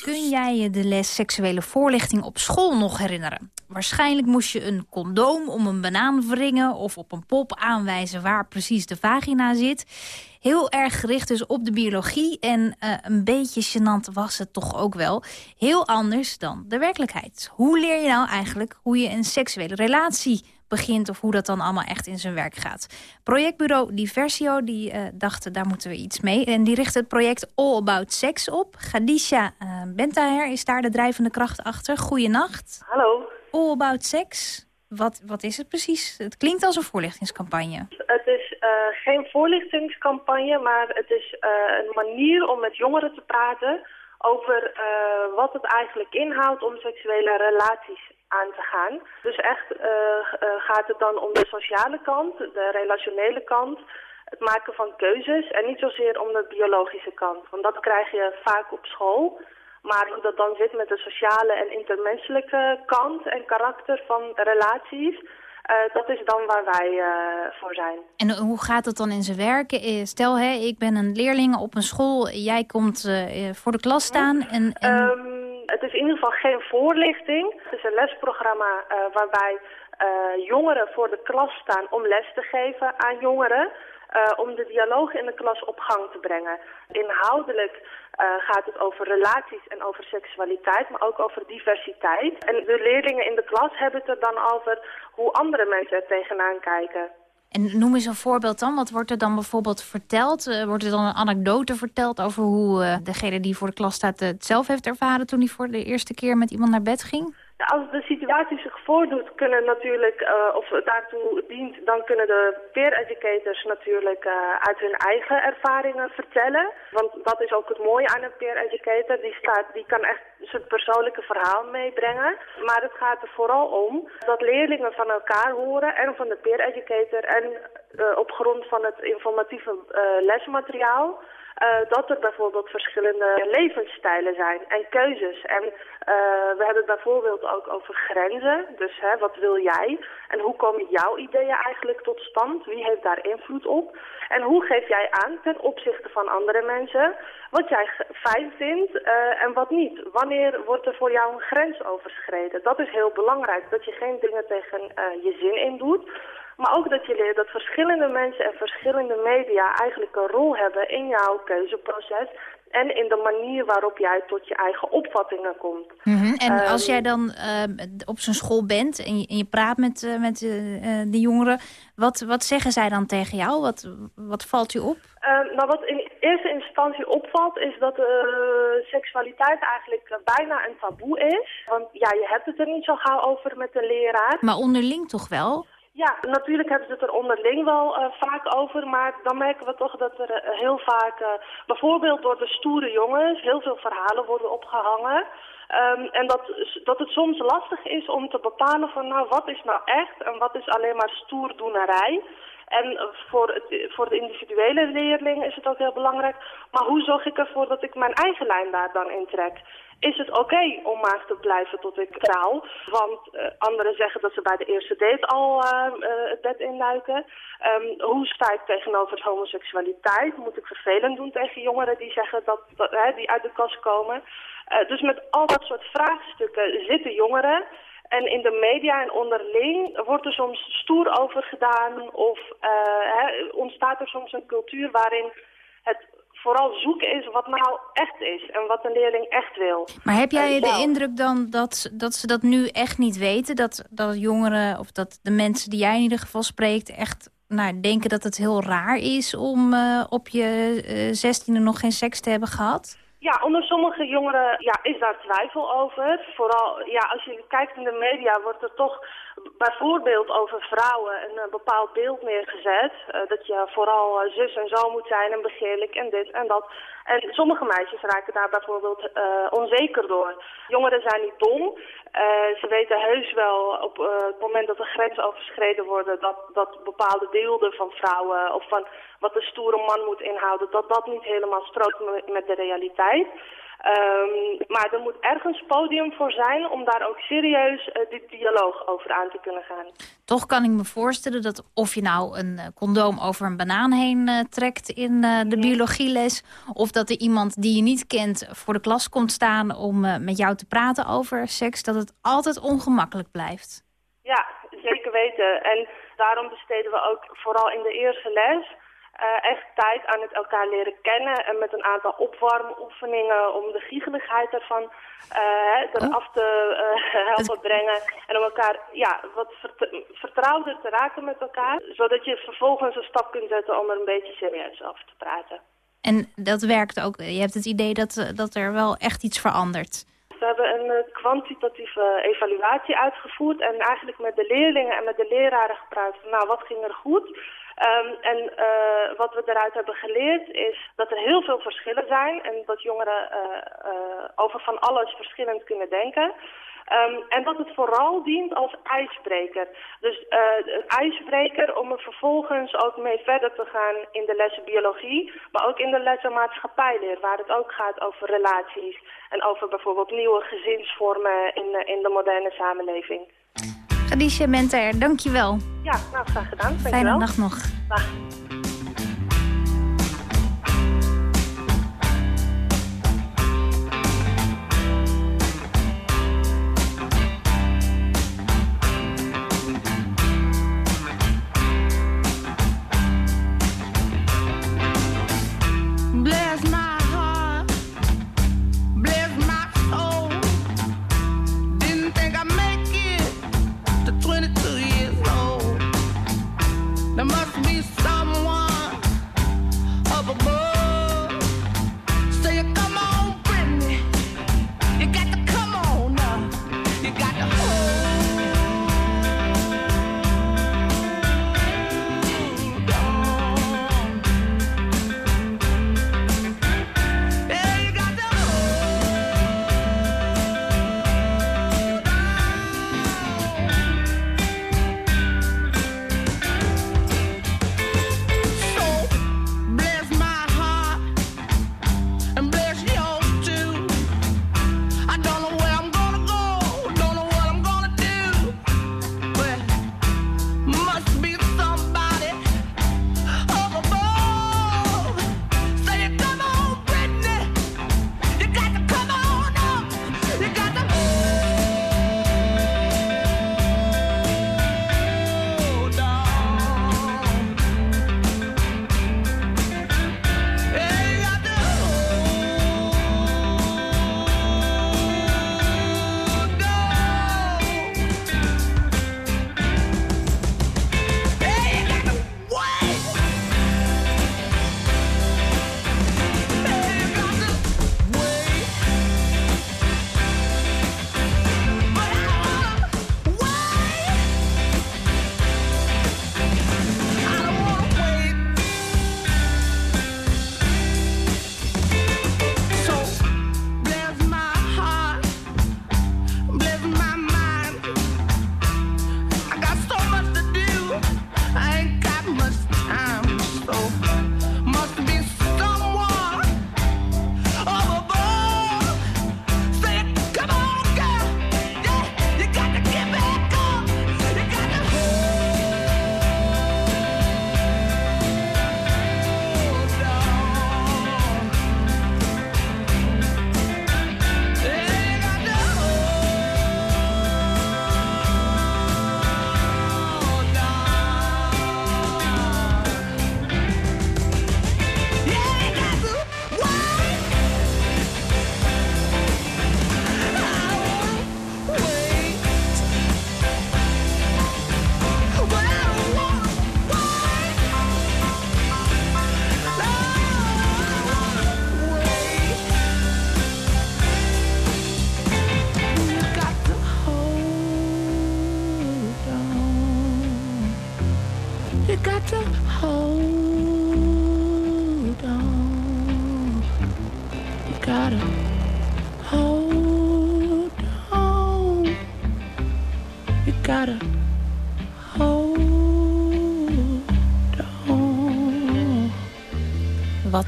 Kun jij je de les seksuele voorlichting op school nog herinneren? Waarschijnlijk moest je een condoom om een banaan wringen... of op een pop aanwijzen waar precies de vagina zit. Heel erg gericht dus op de biologie. En eh, een beetje gênant was het toch ook wel. Heel anders dan de werkelijkheid. Hoe leer je nou eigenlijk hoe je een seksuele relatie begint... of hoe dat dan allemaal echt in zijn werk gaat. Projectbureau Diversio die eh, dacht, daar moeten we iets mee. En die richt het project All About Sex op. Gadisha uh, Bentaher is daar de drijvende kracht achter. Goeienacht. Hallo. All About Sex. Wat, wat is het precies? Het klinkt als een voorlichtingscampagne. Het is uh, geen voorlichtingscampagne, maar het is uh, een manier om met jongeren te praten over uh, wat het eigenlijk inhoudt om seksuele relaties aan te gaan. Dus echt gaat het dan om de sociale kant, de relationele kant, het maken van keuzes en niet zozeer om de biologische kant. Want dat krijg je vaak op school. Maar hoe dat dan zit met de sociale en intermenselijke kant en karakter van relaties... Uh, dat is dan waar wij uh, voor zijn. En hoe gaat het dan in zijn werk? Stel, hè, ik ben een leerling op een school, jij komt uh, voor de klas staan. En, en... Um, Het is in ieder geval geen voorlichting. Het is een lesprogramma waarbij jongeren voor de klas staan om les te geven aan jongeren. Uh, om de dialoog in de klas op gang te brengen. Inhoudelijk uh, gaat het over relaties en over seksualiteit, maar ook over diversiteit. En de leerlingen in de klas hebben het er dan over hoe andere mensen er tegenaan kijken. En noem eens een voorbeeld dan. Wat wordt er dan bijvoorbeeld verteld? Uh, wordt er dan een anekdote verteld over hoe degene die voor de klas staat het zelf heeft ervaren... toen hij voor de eerste keer met iemand naar bed ging? Als de situatie zich voordoet, kunnen natuurlijk, uh, of daartoe dient, dan kunnen de peer educators natuurlijk uh, uit hun eigen ervaringen vertellen. Want dat is ook het mooie aan een peer educator. Die, staat, die kan echt zijn persoonlijke verhaal meebrengen. Maar het gaat er vooral om dat leerlingen van elkaar horen en van de peer educator en uh, op grond van het informatieve lesmateriaal uh, dat er bijvoorbeeld verschillende levensstijlen zijn en keuzes. En uh, we hebben het bijvoorbeeld ook over grenzen. Dus hè, wat wil jij? En hoe komen jouw ideeën eigenlijk tot stand? Wie heeft daar invloed op? En hoe geef jij aan ten opzichte van andere mensen wat jij fijn vindt uh, en wat niet? Wanneer wordt er voor jou een grens overschreden? Dat is heel belangrijk, dat je geen dingen tegen je zin in doet. Maar ook dat je leert dat verschillende mensen en verschillende media eigenlijk een rol hebben in jouw keuzeproces. En in de manier waarop jij tot je eigen opvattingen komt. Mm -hmm. En um, als jij dan uh, op zo'n school bent en je, en je praat met, uh, met uh, de jongeren... Wat, wat zeggen zij dan tegen jou? Wat, wat valt je op? Uh, nou, wat in eerste instantie opvalt is dat seksualiteit eigenlijk bijna een taboe is. Want ja, je hebt het er niet zo gauw over met de leraar. Maar onderling toch wel? Ja, natuurlijk hebben ze het er onderling wel uh, vaak over, maar dan merken we toch dat er uh, heel vaak, uh, bijvoorbeeld door de stoere jongens, heel veel verhalen worden opgehangen. Um, en dat, dat het soms lastig is om te bepalen van nou wat is nou echt en wat is alleen maar stoerdoenerij. En voor, het, voor de individuele leerling is het ook heel belangrijk. Maar hoe zorg ik ervoor dat ik mijn eigen lijn daar dan in trek? Is het oké om maar te blijven tot ik trouw? Want uh, anderen zeggen dat ze bij de eerste date al uh, uh, het bed induiken. Um, hoe sta ik tegenover homoseksualiteit? Moet ik vervelend doen tegen jongeren die zeggen dat, die uit de kast komen? dus met al dat soort vraagstukken zitten jongeren. En in de media en onderling wordt er soms stoer over gedaan of hè, ontstaat er soms een cultuur waarin vooral zoeken is wat nou echt is en wat een leerling echt wil. Maar heb jij de indruk dan dat, dat ze dat nu echt niet weten? Dat, dat jongeren of dat de mensen die jij in ieder geval spreekt echt nou, denken dat het heel raar is om uh, op je zestiende uh, nog geen seks te hebben gehad? Ja, onder sommige jongeren ja, is daar twijfel over. Vooral ja, als je kijkt in de media wordt er toch bijvoorbeeld over vrouwen een uh, bepaald beeld neergezet. Uh, dat je vooral uh, zus en zo moet zijn en begeerlijk en dit en dat. En sommige meisjes raken daar bijvoorbeeld onzeker door. Jongeren zijn niet dom. ze weten heus wel op het moment dat er grenzen overschreden worden... Dat, dat bepaalde beelden van vrouwen of van wat een stoere man moet inhouden... dat dat niet helemaal strookt met de realiteit. Um, maar er moet ergens podium voor zijn om daar ook serieus uh, die dialoog over aan te kunnen gaan. Toch kan ik me voorstellen dat of je nou een uh, condoom over een banaan heen uh, trekt in de biologieles... of dat er iemand die je niet kent voor de klas komt staan om met jou te praten over seks... dat het altijd ongemakkelijk blijft. Ja, zeker weten. En daarom besteden we ook vooral in de eerste les uh, echt tijd aan het elkaar leren kennen en met een aantal opwarmoefeningen om de giegeligheid ervan uh, eraf te uh, *laughs* helpen brengen. En om elkaar ja, wat vert vertrouwder te raken met elkaar, zodat je vervolgens een stap kunt zetten om er een beetje serieus over te praten. En dat werkt ook. Je hebt het idee dat, dat er wel echt iets verandert. We hebben een kwantitatieve evaluatie uitgevoerd en eigenlijk met de leerlingen en met de leraren gepraat van nou wat ging er goed, Um, en uh, wat we daaruit hebben geleerd is dat er heel veel verschillen zijn en dat jongeren uh, uh, over van alles verschillend kunnen denken. Um, en dat het vooral dient als ijsbreker. Dus een ijsbreker om er vervolgens ook mee verder te gaan in de lessen biologie, maar ook in de lessen maatschappijleer, waar het ook gaat over relaties en over bijvoorbeeld nieuwe gezinsvormen in, in de moderne samenleving. Khadija Menter, dankjewel. Ja, nou graag gedaan. Dankjewel. Fijne nacht nog. Dag.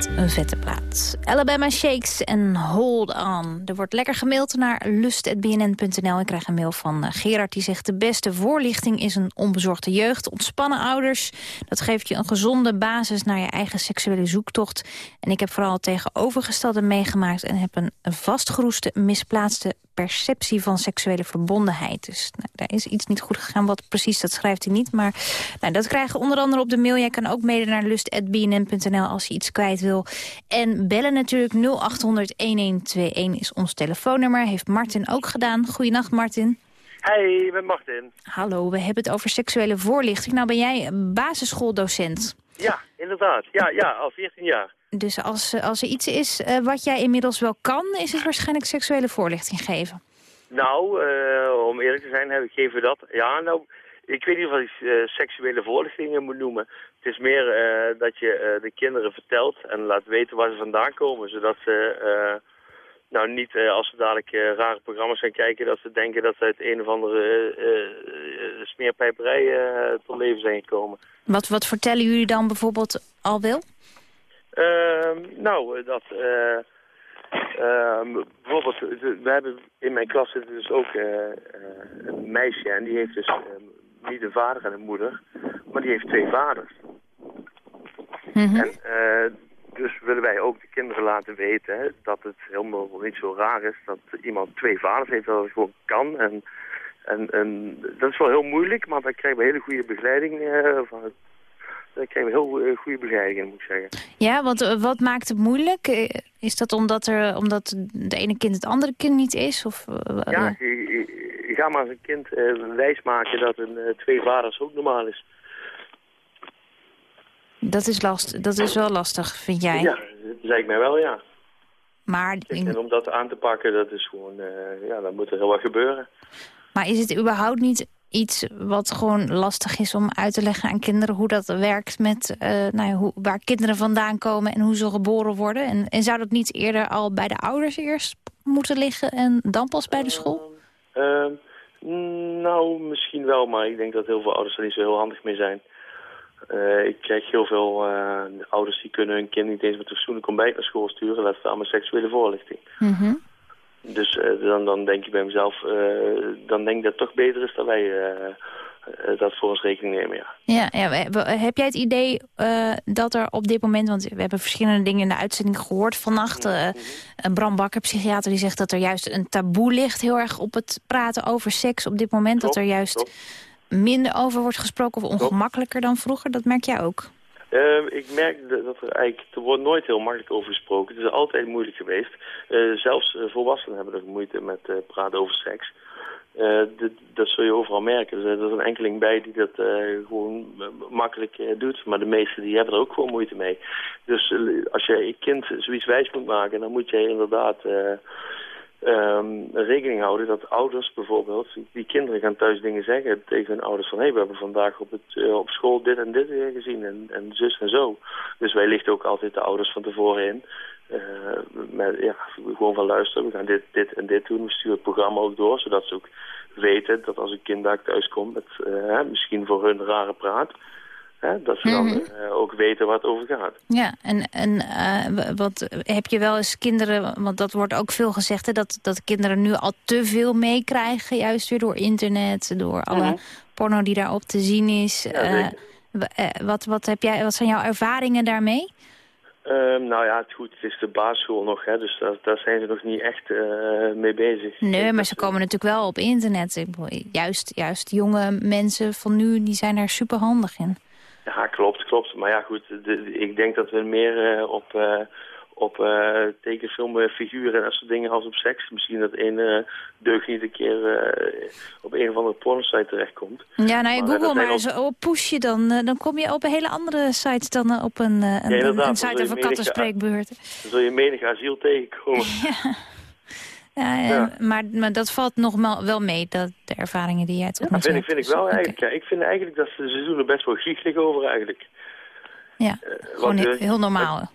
Een vette plaat. Alabama Shakes en Hold On. Er wordt lekker gemaild naar lust.bnn.nl. Ik krijg een mail van eh, Gerard die zegt... de beste voorlichting is een onbezorgde jeugd. Ontspannen ouders. Dat geeft je een gezonde basis naar je eigen seksuele zoektocht. En ik heb vooral tegenovergestelde meegemaakt... en heb een vastgeroeste, misplaatste perceptie van seksuele verbondenheid. Dus nou, daar is iets niet goed gegaan. Wat precies, dat schrijft hij niet. Maar nou, dat krijgen we onder andere op de mail. Jij kan ook mailen naar lust.bnn.nl als je iets kwijt wil. En bellen natuurlijk 0800-1121 is ons telefoonnummer. Heeft Martin ook gedaan. Goedenacht, Martin. Hey, ik ben Martin. Hallo, we hebben het over seksuele voorlichting. Nou ben jij basisschooldocent. Ja, inderdaad. Ja, ja, al 14 jaar. Dus als, eh, als er iets is uh, wat jij inmiddels wel kan... is het waarschijnlijk seksuele voorlichting geven. Nou, uh, om eerlijk te zijn, heb ik geven dat. Ja, nou, ik weet niet of ik uh, seksuele voorlichtingen moet noemen. Het is meer dat je de kinderen vertelt en laat weten waar ze vandaan komen. Zodat ze nou niet als ze dadelijk rare programma's gaan kijken... dat ze denken dat ze uit een of andere smeerpijperij tot leven zijn gekomen. Wat, wat vertellen jullie dan bijvoorbeeld al wel? Uh, nou, dat... Uh, uh, bijvoorbeeld, we hebben in mijn klas zit dus ook uh, een meisje en die heeft dus ehm, niet een vader en een moeder, maar die heeft twee vaders. Mhm. En dus willen wij ook de kinderen laten weten hè, dat het helemaal niet zo raar is dat iemand twee vaders heeft, dat het gewoon kan. En, en, en dat is wel heel moeilijk, maar dan krijgen we hele goede begeleiding van het daar kregen we heel uh, goede begeleiding moet ik zeggen. Ja, want uh, wat maakt het moeilijk? Uh, is dat omdat, er, omdat de ene kind het andere kind niet is? Of, ja, je, je, ga maar als een kind wijsmaken dat een twee vaders ook normaal is. Dat is, last, dat is wel lastig, vind jij? Ja, dat lijkt mij wel, ja. Maar... En om dat aan te pakken, dat is gewoon, ja, dan moet er heel wat gebeuren. Maar is het überhaupt niet iets wat gewoon lastig is om uit te leggen aan kinderen... hoe dat werkt met uh, nou ja, hoe, waar kinderen vandaan komen en hoe ze geboren worden? En, en zou dat niet eerder al bij de ouders eerst moeten liggen en dan pas bij de school? Uh, nou, misschien wel, maar ik denk dat heel veel ouders er niet zo heel handig mee zijn. Uh, ik krijg heel veel uh, ouders die kunnen hun kind niet eens met een fatsoenlijk ontbijt naar school sturen. Dat is allemaal seksuele voorlichting. Mm -hmm. Dus uh, dan, dan denk je bij mezelf, dan denk ik dat het toch beter is dat wij dat voor ons rekening nemen, ja. Ja, ja heb jij het idee dat er op dit moment, want we hebben verschillende dingen in de uitzending gehoord vannacht. Bram Bakker, psychiater, die zegt dat er juist een taboe ligt heel erg op het praten over seks op dit moment. Klopt, dat er juist klopt. Minder over wordt gesproken of ongemakkelijker dan vroeger. Dat merk jij ook? Uh, ik merk dat er eigenlijk, er wordt nooit heel makkelijk over gesproken. Het is altijd moeilijk geweest. Uh, zelfs uh, volwassenen hebben er moeite met praten over seks. Dit, dat zul je overal merken. Dus, er is een enkeling bij die dat gewoon makkelijk doet. Maar de meesten die hebben er ook gewoon moeite mee. Dus als je je kind zoiets wijs moet maken, dan moet je inderdaad... Um, rekening houden dat ouders bijvoorbeeld, die kinderen gaan thuis dingen zeggen tegen hun ouders van hé, hey, we hebben vandaag op, het, uh, op school dit en dit gezien en, en zus en zo. Dus wij lichten ook altijd de ouders van tevoren in. Uh, met, ja, gewoon van luisteren, we gaan dit, dit en dit doen. We sturen het programma ook door, zodat ze ook weten dat als een kind daar thuis komt met misschien voor hun rare praat, Hè, dat ze dan Mhm. uh, ook weten waar het over gaat. Ja, en, en uh, wat, heb je wel eens kinderen, want dat wordt ook veel gezegd... Hè, dat, dat kinderen nu al te veel meekrijgen, juist weer door internet... door alle Mhm. porno die daarop te zien is. Ja, Uh, zeker. wat, wat, heb jij, wat zijn jouw ervaringen daarmee? Um, nou ja, het, goed, het is de basisschool nog, hè, dus daar, daar zijn ze nog niet echt uh, mee bezig. Nee, maar ze komen natuurlijk wel op internet. Juist, juist jonge mensen van nu, die zijn er super handig in. Ja, klopt, klopt. Maar ja, goed, de, de, ik denk dat we meer uh, op, uh, op uh, tekenfilmfiguren en dat soort dingen als op seks. Misschien dat een deugd niet een keer op een of andere pornosite terechtkomt. Ja, nou, je Maar, Google maar eens op push je dan, dan kom je op een hele andere sites dan op een, een, inderdaad, een site over kattenspreekbeurten. Dan zul je menig asiel tegenkomen. *laughs* Ja, ja, Ja. Maar, maar dat valt nog wel- mee, dat, de ervaringen die jij tot nu toe ik, vind ik hebt. wel eigenlijk. Ja, ik vind eigenlijk dat ze, ze doen er best wel giechelig over eigenlijk. Ja, Eh, gewoon heel, eh, heel normaal.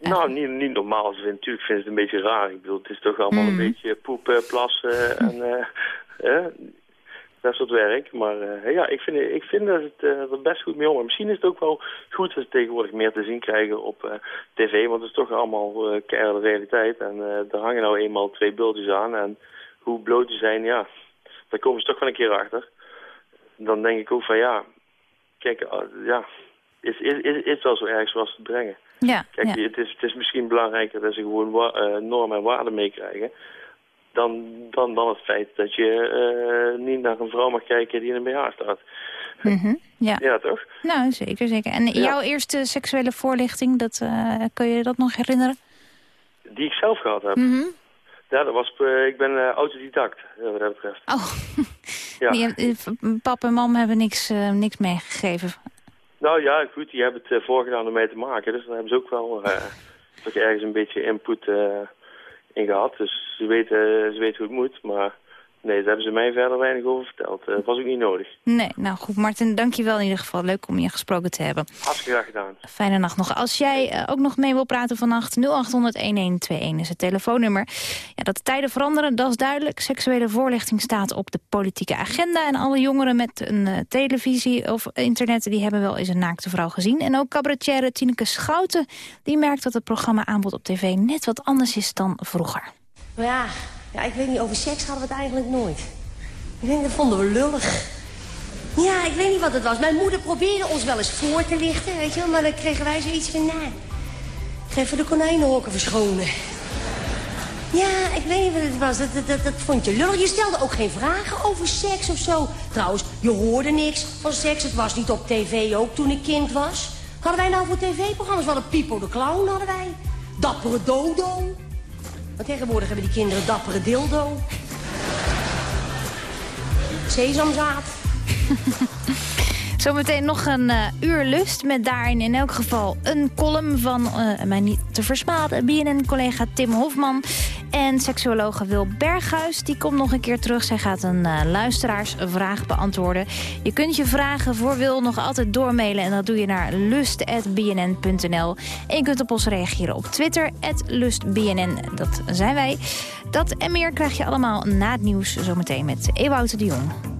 Nou, niet, niet normaal. Ze natuurlijk vinden ze het een beetje raar. Ik bedoel, het is toch allemaal Mm. een beetje poep, eh, plassen en... eh, *laughs* eh, dat soort werk. Maar eh, ja, ik vind, ik vind dat het eh, er best goed mee om. Misschien is het ook wel goed dat ze tegenwoordig meer te zien krijgen op eh, tv. Want het is toch allemaal uh, keiharde realiteit. En er hangen nou eenmaal twee bultjes aan. En hoe bloot die zijn, ja, daar komen ze toch wel een keer achter. Dan denk ik ook van ja, kijk, ja, is, is, is, is wel zo erg zoals ze het brengen. Ja, Kijk, ja. Het, is, het is misschien belangrijker dat ze gewoon eh, normen en waarden meekrijgen... Dan, dan, dan het feit dat je eh, niet naar een vrouw mag kijken die in een BH staat. Mhm, ja. Ja, toch? Nou, zeker, zeker. En Ja. jouw eerste seksuele voorlichting, dat, eh, kun je dat nog herinneren? Die ik zelf gehad heb. Mhm. Ja, dat was, eh, ik ben autodidact, wat dat betreft. Oh, *laughs* Ja. Pap en mam hebben niks, niks meegegeven. Nou ja, goed, die hebben het voorgedaan om mee te maken. Dus daar hebben ze ook wel eh, toch ergens een beetje input in gehad. Dus ze weten, ze weten hoe het moet, maar nee, daar hebben ze mij verder weinig over verteld. Eh, Dat was ook niet nodig. Nee, nou goed, Martin, dankjewel in ieder geval. Leuk om je gesproken te hebben. Hartstikke graag gedaan. Fijne nacht nog. Als jij eh, ook nog mee wil praten vannacht, 0800-1121 is het telefoonnummer. Ja, dat de tijden veranderen, dat is duidelijk. Seksuele voorlichting staat op de politieke agenda. En alle jongeren met een eh, televisie of internet... die hebben wel eens een naakte vrouw gezien. En ook cabaretière Tineke Schouten... die merkt dat het programma aanbod op tv net wat anders is dan vroeger. Ja, ja, ik weet niet, over seks hadden we het eigenlijk nooit. Ik denk, dat vonden we lullig. Ja, ik weet niet wat het was. Mijn moeder probeerde ons wel eens voor te lichten, weet je wel. Maar dan kregen wij zoiets van, nou, ga even de konijnenhokken verschonen. Ja, ik weet niet wat het was. Dat, dat, dat, vond je lullig. Je stelde ook geen vragen over seks of zo. Trouwens, je hoorde niks van seks. Het was niet op tv ook toen ik kind was. Hadden wij nou voor tv-programma's? We hadden Pipo de Clown, hadden wij. Dappere Dodo. Maar tegenwoordig hebben die kinderen dappere dildo. *laughs* Sesamzaad. *laughs* Zometeen nog een eh, uur lust met daarin in elk geval een column van eh, mijn niet te versmaden BNN-collega Tim Hofman. En seksuologe Wil Berghuis, die komt nog een keer terug. Zij gaat een eh, luisteraarsvraag beantwoorden. Je kunt je vragen voor Wil nog altijd doormailen en dat doe je naar lust.bnn.nl. En je kunt op ons reageren op Twitter, lustbnn. Dat zijn wij. Dat en meer krijg je allemaal na het nieuws zometeen met Ewout de Jong.